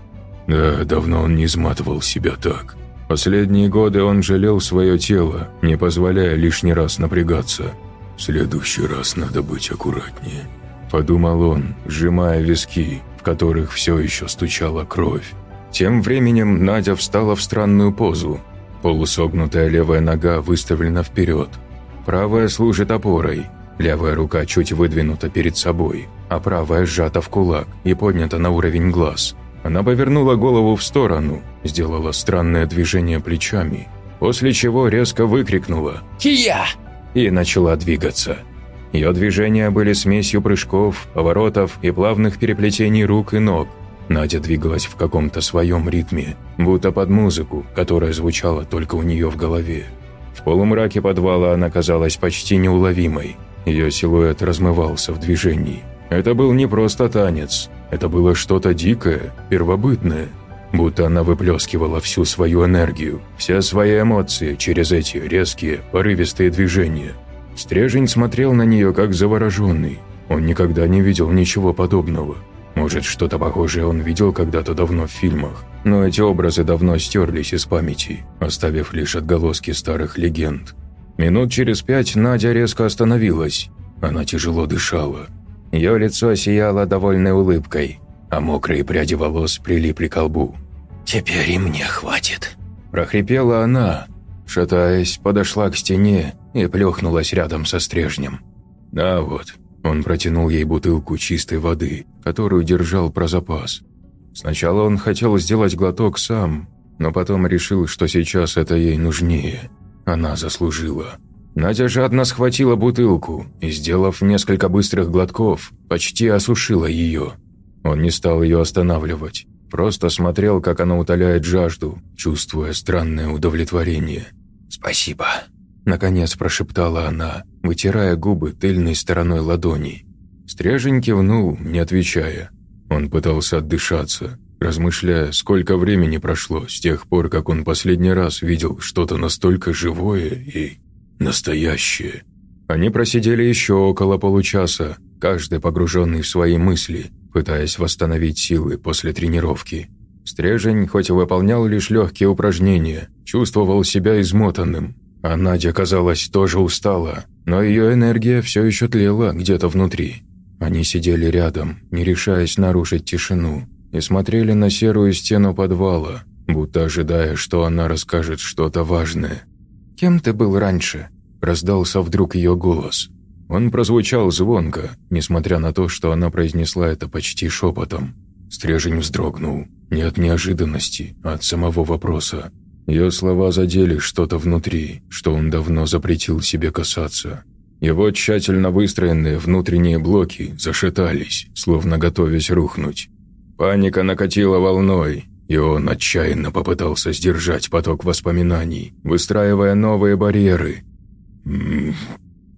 A: Да, давно он не изматывал себя так. Последние годы он жалел свое тело, не позволяя лишний раз напрягаться. «В следующий раз надо быть аккуратнее», – подумал он, сжимая виски, в которых все еще стучала кровь. Тем временем Надя встала в странную позу. Полусогнутая левая нога выставлена вперед. Правая служит опорой, левая рука чуть выдвинута перед собой, а правая сжата в кулак и поднята на уровень глаз. Она повернула голову в сторону, сделала странное движение плечами, после чего резко выкрикнула
C: «Кия!»
A: и начала двигаться. Ее движения были смесью прыжков, поворотов и плавных переплетений рук и ног. Надя двигалась в каком-то своем ритме, будто под музыку, которая звучала только у нее в голове. В полумраке подвала она казалась почти неуловимой. Ее силуэт размывался в движении. Это был не просто танец, это было что-то дикое, первобытное. Будто она выплескивала всю свою энергию, все свои эмоции через эти резкие, порывистые движения. Стрежень смотрел на нее как завороженный. Он никогда не видел ничего подобного. Может, что-то похожее он видел когда-то давно в фильмах, но эти образы давно стерлись из памяти, оставив лишь отголоски старых легенд. Минут через пять Надя резко остановилась. Она тяжело дышала. Ее лицо сияло довольной улыбкой, а мокрые пряди волос прилипли к лбу.
C: «Теперь и мне хватит», –
A: прохрипела она, шатаясь, подошла к стене и плюхнулась рядом со стрежнем. «Да вот», – он протянул ей бутылку чистой воды, которую держал про запас. Сначала он хотел сделать глоток сам, но потом решил, что сейчас это ей нужнее. Она заслужила. Надя жадно схватила бутылку и, сделав несколько быстрых глотков, почти осушила ее. Он не стал ее останавливать, просто смотрел, как она утоляет жажду, чувствуя странное удовлетворение.
C: «Спасибо», –
A: наконец прошептала она, вытирая губы тыльной стороной ладони. Стряжень кивнул, не отвечая. Он пытался отдышаться, размышляя, сколько времени прошло с тех пор, как он последний раз видел что-то настолько живое и настоящее. Они просидели еще около получаса, каждый погруженный в свои мысли, пытаясь восстановить силы после тренировки. Стрежень, хоть и выполнял лишь легкие упражнения, чувствовал себя измотанным, а Надя, казалось, тоже устала, но ее энергия все еще тлела где-то внутри. Они сидели рядом, не решаясь нарушить тишину, и смотрели на серую стену подвала, будто ожидая, что она расскажет что-то важное. «Кем ты был раньше?» – раздался вдруг ее голос. Он прозвучал звонко, несмотря на то, что она произнесла это почти шепотом. Стрежень вздрогнул, не от неожиданности, а от самого вопроса. Ее слова задели что-то внутри, что он давно запретил себе касаться. Его тщательно выстроенные внутренние блоки зашатались, словно готовясь рухнуть. Паника накатила волной, и он отчаянно попытался сдержать поток воспоминаний, выстраивая новые барьеры. «М-м-м»,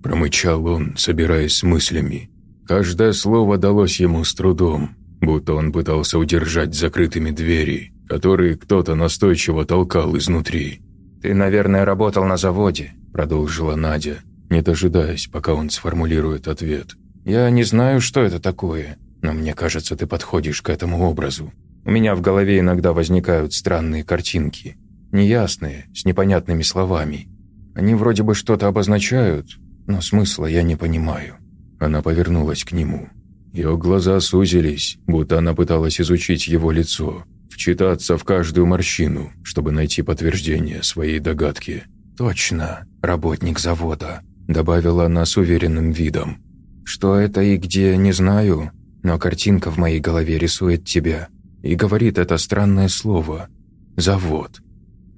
A: промычал он, собираясь с мыслями. Каждое слово далось ему с трудом, будто он пытался удержать закрытыми двери, которые кто-то настойчиво толкал изнутри. «Ты, наверное, работал на заводе», – продолжила Надя, не дожидаясь, пока он сформулирует ответ. «Я не знаю, что это такое, но мне кажется, ты подходишь к этому образу. У меня в голове иногда возникают странные картинки. Неясные, с непонятными словами. Они вроде бы что-то обозначают, но смысла я не понимаю». Она повернулась к нему. Ее глаза сузились, будто она пыталась изучить его лицо, вчитаться в каждую морщину, чтобы найти подтверждение своей догадки. «Точно, работник завода», – добавила она с уверенным видом. «Что это и где, не знаю, но картинка в моей голове рисует тебя, и говорит это странное слово «завод».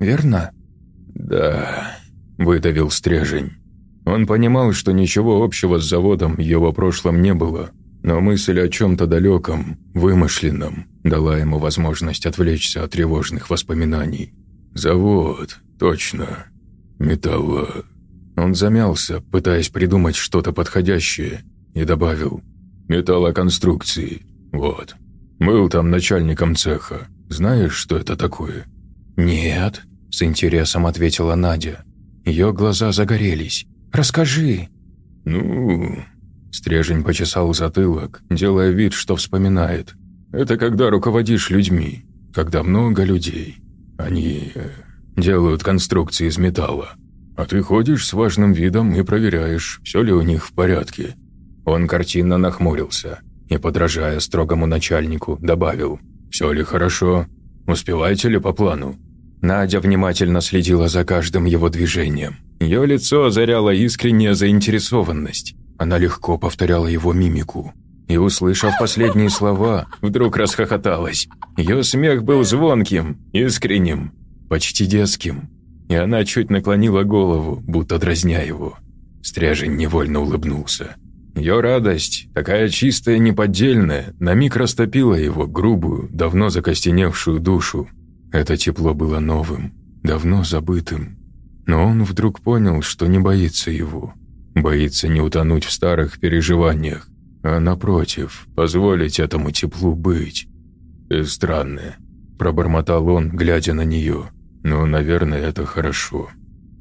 A: Верно? «Да», – выдавил Стрежень. Он понимал, что ничего общего с заводом в его прошлом не было, но мысль о чем-то далеком, вымышленном, дала ему возможность отвлечься от тревожных воспоминаний. «Завод, точно. Металло...» Он замялся, пытаясь придумать что-то подходящее, и добавил «металлоконструкции, вот». Был там начальником цеха. Знаешь, что это такое?» «Нет», – с интересом ответила Надя. Ее глаза загорелись. «Расскажи». «Ну...» Стрежень почесал затылок, делая вид, что вспоминает. «Это когда руководишь людьми, когда много людей. Они э, делают конструкции из металла. А ты ходишь с важным видом и проверяешь, все ли у них в порядке». Он картинно нахмурился и, подражая строгому начальнику, добавил «Все ли хорошо? Успеваете ли по плану?» Надя внимательно следила за каждым его движением. Ее лицо озаряло искренняя заинтересованность. Она легко повторяла его мимику.
D: и, услышав последние слова, вдруг расхохоталась. Ее смех был звонким, искренним, почти детским, и она чуть наклонила голову, будто дразня его. Стряжень невольно улыбнулся. Ее радость, такая чистая неподдельная, на миг растопила его грубую, давно закостеневшую душу. Это тепло было новым, давно забытым. Но он вдруг понял, что не боится его. Боится не утонуть в старых переживаниях, а напротив, позволить этому теплу быть. «Ты странная», – пробормотал он, глядя на нее. «Ну, наверное, это хорошо».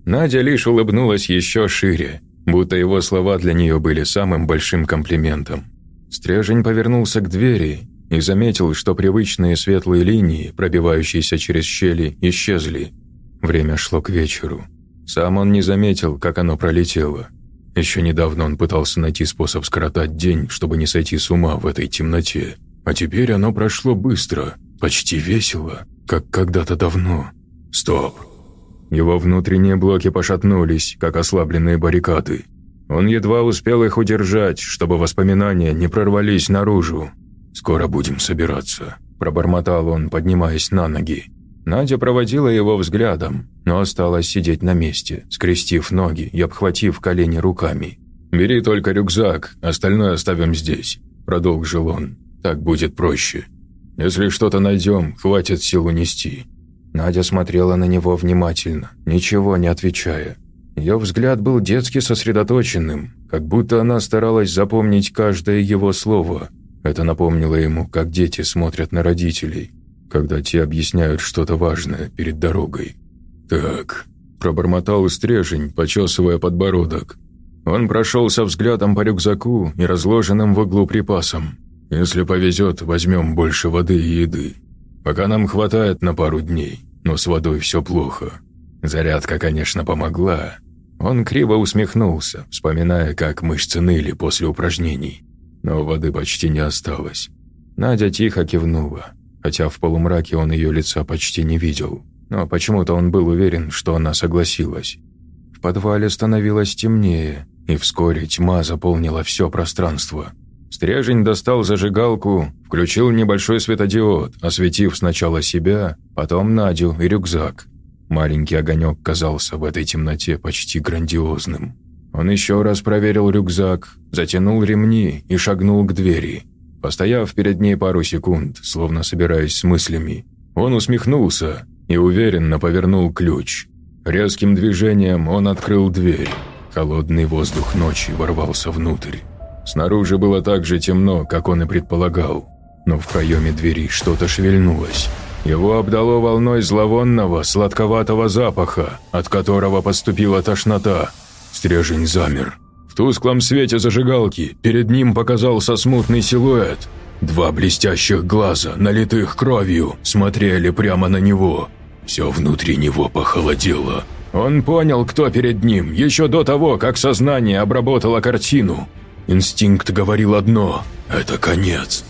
D: Надя лишь улыбнулась еще шире, будто его слова для нее были самым большим комплиментом. Стрежень повернулся к двери и заметил, что привычные светлые линии, пробивающиеся через щели, исчезли. Время шло к вечеру. Сам он не заметил, как оно пролетело. Еще недавно он пытался найти способ скоротать день, чтобы не сойти с ума в этой темноте. А теперь оно прошло быстро, почти весело, как когда-то давно. Стоп. Его внутренние блоки пошатнулись, как ослабленные баррикады. Он едва успел их удержать, чтобы воспоминания не прорвались наружу. «Скоро будем собираться», – пробормотал он, поднимаясь на ноги. Надя проводила его взглядом, но осталась сидеть на месте, скрестив ноги и обхватив колени руками. «Бери только рюкзак, остальное оставим здесь», – продолжил он. «Так будет проще. Если что-то найдем, хватит сил унести». Надя смотрела на него внимательно, ничего не отвечая. Ее взгляд был детски сосредоточенным, как будто она старалась запомнить каждое его слово. Это напомнило ему, как дети смотрят на родителей – когда те объясняют что-то важное перед дорогой. «Так», – пробормотал стрежень, почесывая подбородок. Он прошелся взглядом по рюкзаку и разложенным в углу припасам. «Если повезет, возьмем больше воды и еды. Пока нам хватает на пару дней, но с водой все плохо. Зарядка, конечно, помогла». Он криво усмехнулся, вспоминая, как мышцы ныли после упражнений. Но воды почти не осталось. Надя тихо кивнула хотя в полумраке он ее лица почти не видел. Но почему-то он был уверен, что она согласилась. В подвале становилось темнее, и вскоре тьма заполнила все пространство. Стрежень достал зажигалку, включил небольшой светодиод, осветив сначала себя, потом Надю и рюкзак. Маленький огонек казался в этой темноте почти грандиозным. Он еще раз проверил рюкзак, затянул ремни и шагнул к двери – Постояв перед ней пару секунд, словно собираясь с мыслями, он усмехнулся и уверенно повернул ключ. Резким движением он открыл дверь. Холодный воздух ночи ворвался внутрь. Снаружи было так же темно, как он и предполагал, но в проеме двери что-то шевельнулось. Его обдало волной зловонного, сладковатого запаха, от которого поступила тошнота. Стрежень замер, в тусклом свете зажигалки перед ним показался смутный силуэт. Два блестящих глаза, налитых кровью, смотрели прямо на него. Все внутри него похолодело. Он понял, кто перед ним, еще до того, как сознание обработало картину. Инстинкт говорил одно – это конец.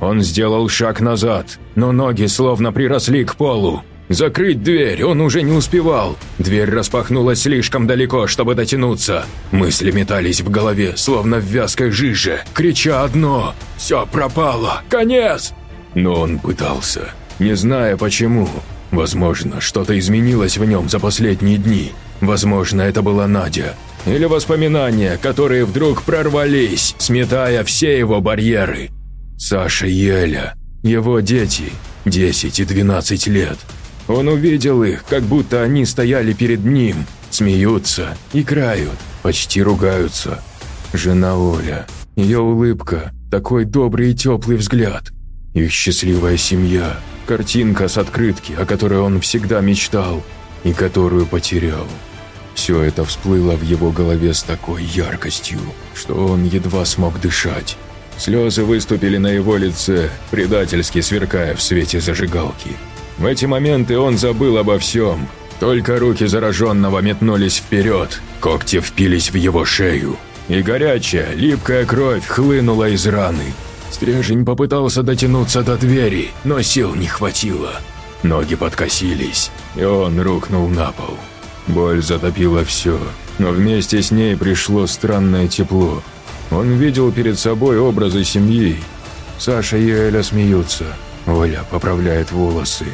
D: Он сделал шаг назад, но ноги словно приросли к полу. Закрыть дверь он уже не успевал. Дверь распахнулась слишком далеко, чтобы дотянуться. Мысли метались в голове, словно в вязкой жиже, крича одно «Все пропало! Конец!» Но он пытался, не зная почему. Возможно, что-то изменилось в нем за последние дни. Возможно, это была Надя. Или воспоминания, которые вдруг прорвались, сметая все его барьеры. Саша и Эля, его дети, 10 и 12 лет – он увидел их, как будто они стояли перед ним, смеются, играют, почти ругаются. Жена Оля, ее улыбка, такой добрый и теплый взгляд. Их счастливая семья, картинка с открытки, о которой он всегда мечтал и которую потерял. Все это всплыло в его голове с такой яркостью, что он едва смог дышать. Слезы выступили на его лице, предательски сверкая в свете зажигалки. В эти моменты он забыл обо всем. Только руки зараженного метнулись вперед, когти впились в его шею. И горячая, липкая кровь хлынула из раны. Стрежень попытался дотянуться до двери, но сил не хватило. Ноги подкосились, и он рухнул на пол. Боль затопила все, но вместе с ней пришло странное тепло.
A: Он видел перед собой образы семьи. Саша и Эля смеются. Оля поправляет волосы.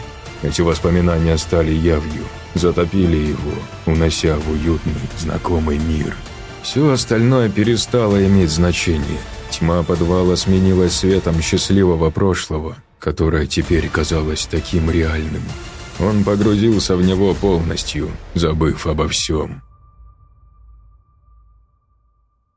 A: Эти воспоминания стали явью, затопили его, унося в уютный, знакомый мир. Все остальное перестало иметь значение. Тьма подвала сменилась светом счастливого прошлого, которое теперь казалось таким реальным. Он погрузился в него полностью, забыв обо всем.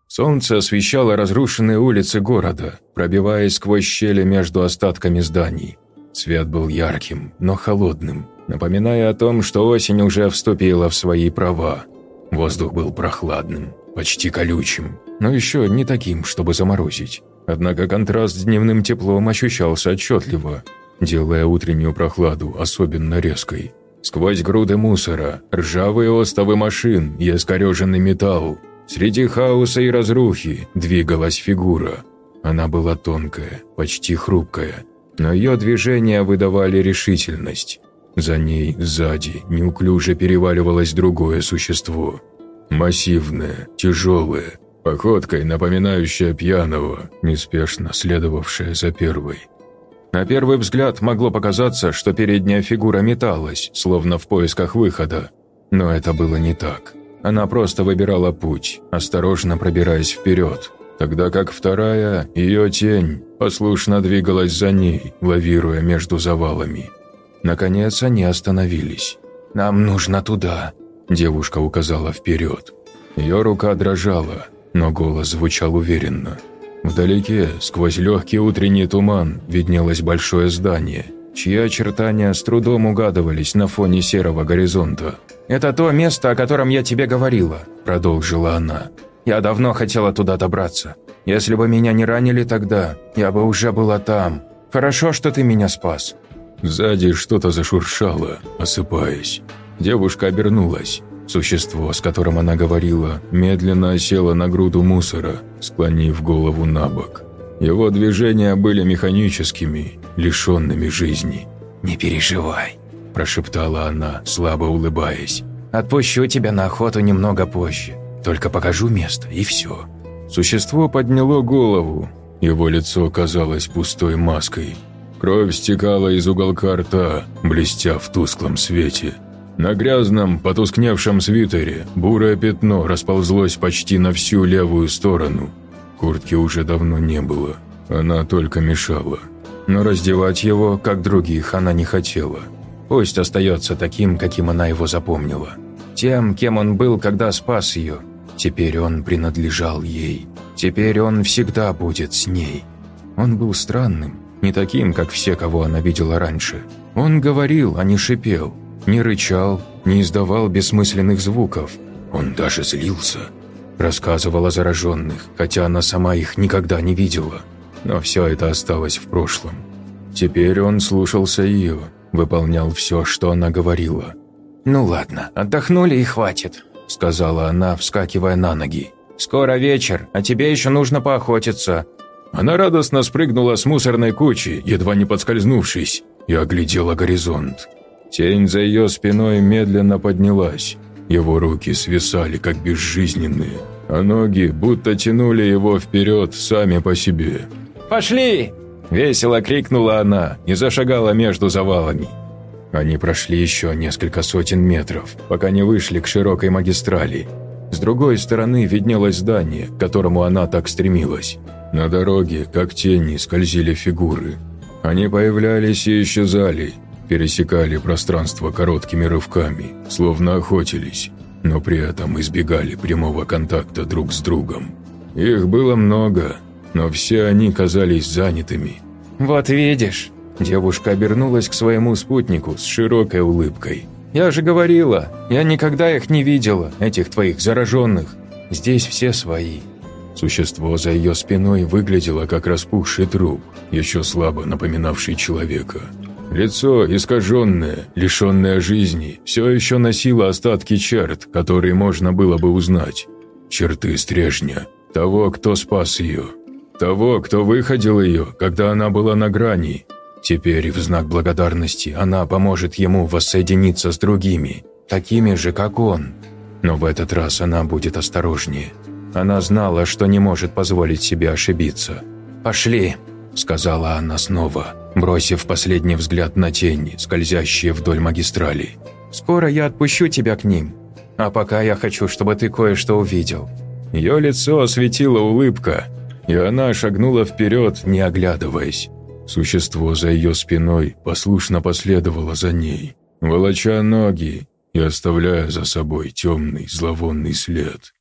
A: Солнце освещало разрушенные улицы города, пробиваясь сквозь щели между остатками зданий. Свет был ярким, но холодным, напоминая о том, что осень уже вступила в свои права. Воздух был прохладным, почти колючим, но еще не таким, чтобы заморозить. Однако контраст с дневным теплом ощущался отчетливо, делая утреннюю прохладу особенно резкой. Сквозь груды мусора, ржавые остовы машин и искореженный металл, среди хаоса и разрухи двигалась фигура. Она была тонкая, почти хрупкая, но ее движения выдавали решительность. За ней, сзади, неуклюже переваливалось другое существо. Массивное, тяжелое, походкой напоминающее пьяного, неспешно следовавшее за первой. На первый взгляд могло показаться, что передняя фигура металась, словно в поисках выхода. Но это было не так. Она просто выбирала путь, осторожно пробираясь вперед, тогда как вторая, ее тень, послушно двигалась за ней, лавируя между завалами. Наконец они остановились. «Нам нужно туда», – девушка указала вперед. Ее рука дрожала, но голос звучал уверенно – Вдалеке, сквозь легкий утренний туман, виднелось большое здание, чьи очертания с трудом угадывались на фоне серого горизонта. «Это то место, о котором я тебе говорила», – продолжила она. «Я давно хотела туда добраться. Если бы меня не ранили тогда, я бы уже была там. Хорошо, что ты меня спас». Сзади что-то зашуршало, осыпаясь. Девушка обернулась. Существо, с которым она говорила, медленно осело на груду мусора, склонив голову на бок. Его движения были механическими, лишенными жизни. «Не переживай», – прошептала она, слабо улыбаясь. «Отпущу тебя на охоту немного позже. Только покажу место, и все». Существо подняло голову. Его лицо казалось пустой маской. Кровь стекала из уголка рта, блестя в тусклом свете – на грязном, потускневшем свитере бурое пятно расползлось почти на всю левую сторону. Куртки уже давно не было, она только мешала. Но раздевать его, как других, она не хотела. Пусть остается таким, каким она его запомнила. Тем, кем он был, когда спас ее. Теперь он принадлежал ей. Теперь он всегда будет с ней. Он был странным, не таким, как все, кого она видела раньше. Он говорил, а не шипел не рычал, не издавал бессмысленных звуков. Он даже злился. Рассказывал о зараженных, хотя она сама их никогда не видела. Но все это осталось в прошлом. Теперь он слушался ее, выполнял все, что она говорила. «Ну ладно, отдохнули и хватит», – сказала она, вскакивая на ноги. «Скоро вечер, а тебе еще нужно поохотиться». Она радостно спрыгнула с мусорной кучи, едва не подскользнувшись, и оглядела горизонт. Тень за ее спиной медленно поднялась. Его руки свисали, как безжизненные, а ноги будто тянули его вперед сами по себе. «Пошли!» – весело крикнула она и зашагала между завалами. Они прошли еще несколько сотен метров, пока не вышли к широкой магистрали. С другой стороны виднелось здание, к которому она так стремилась. На дороге, как тени, скользили фигуры. Они появлялись и исчезали, пересекали пространство короткими рывками, словно охотились, но при этом избегали прямого контакта друг с другом. Их было много, но все они казались занятыми. «Вот видишь», – девушка обернулась к своему спутнику с широкой улыбкой. «Я же говорила, я никогда их не видела, этих твоих зараженных. Здесь все свои». Существо за ее спиной выглядело как распухший труп, еще слабо напоминавший человека. Лицо, искаженное, лишенное жизни, все еще носило остатки черт, которые можно было бы узнать. Черты стрежня, того, кто спас ее, того, кто выходил ее, когда она была на грани. Теперь в знак благодарности она поможет ему воссоединиться с другими, такими же, как он. Но в этот раз она будет осторожнее.
D: Она знала, что не может позволить себе ошибиться. «Пошли», — сказала она снова, бросив последний взгляд на тени, скользящие вдоль магистрали. «Скоро я отпущу тебя к ним. А пока я хочу, чтобы ты кое-что увидел». Ее лицо осветила улыбка, и она шагнула вперед, не оглядываясь. Существо за ее спиной послушно последовало за ней, волоча ноги и оставляя за собой темный зловонный след.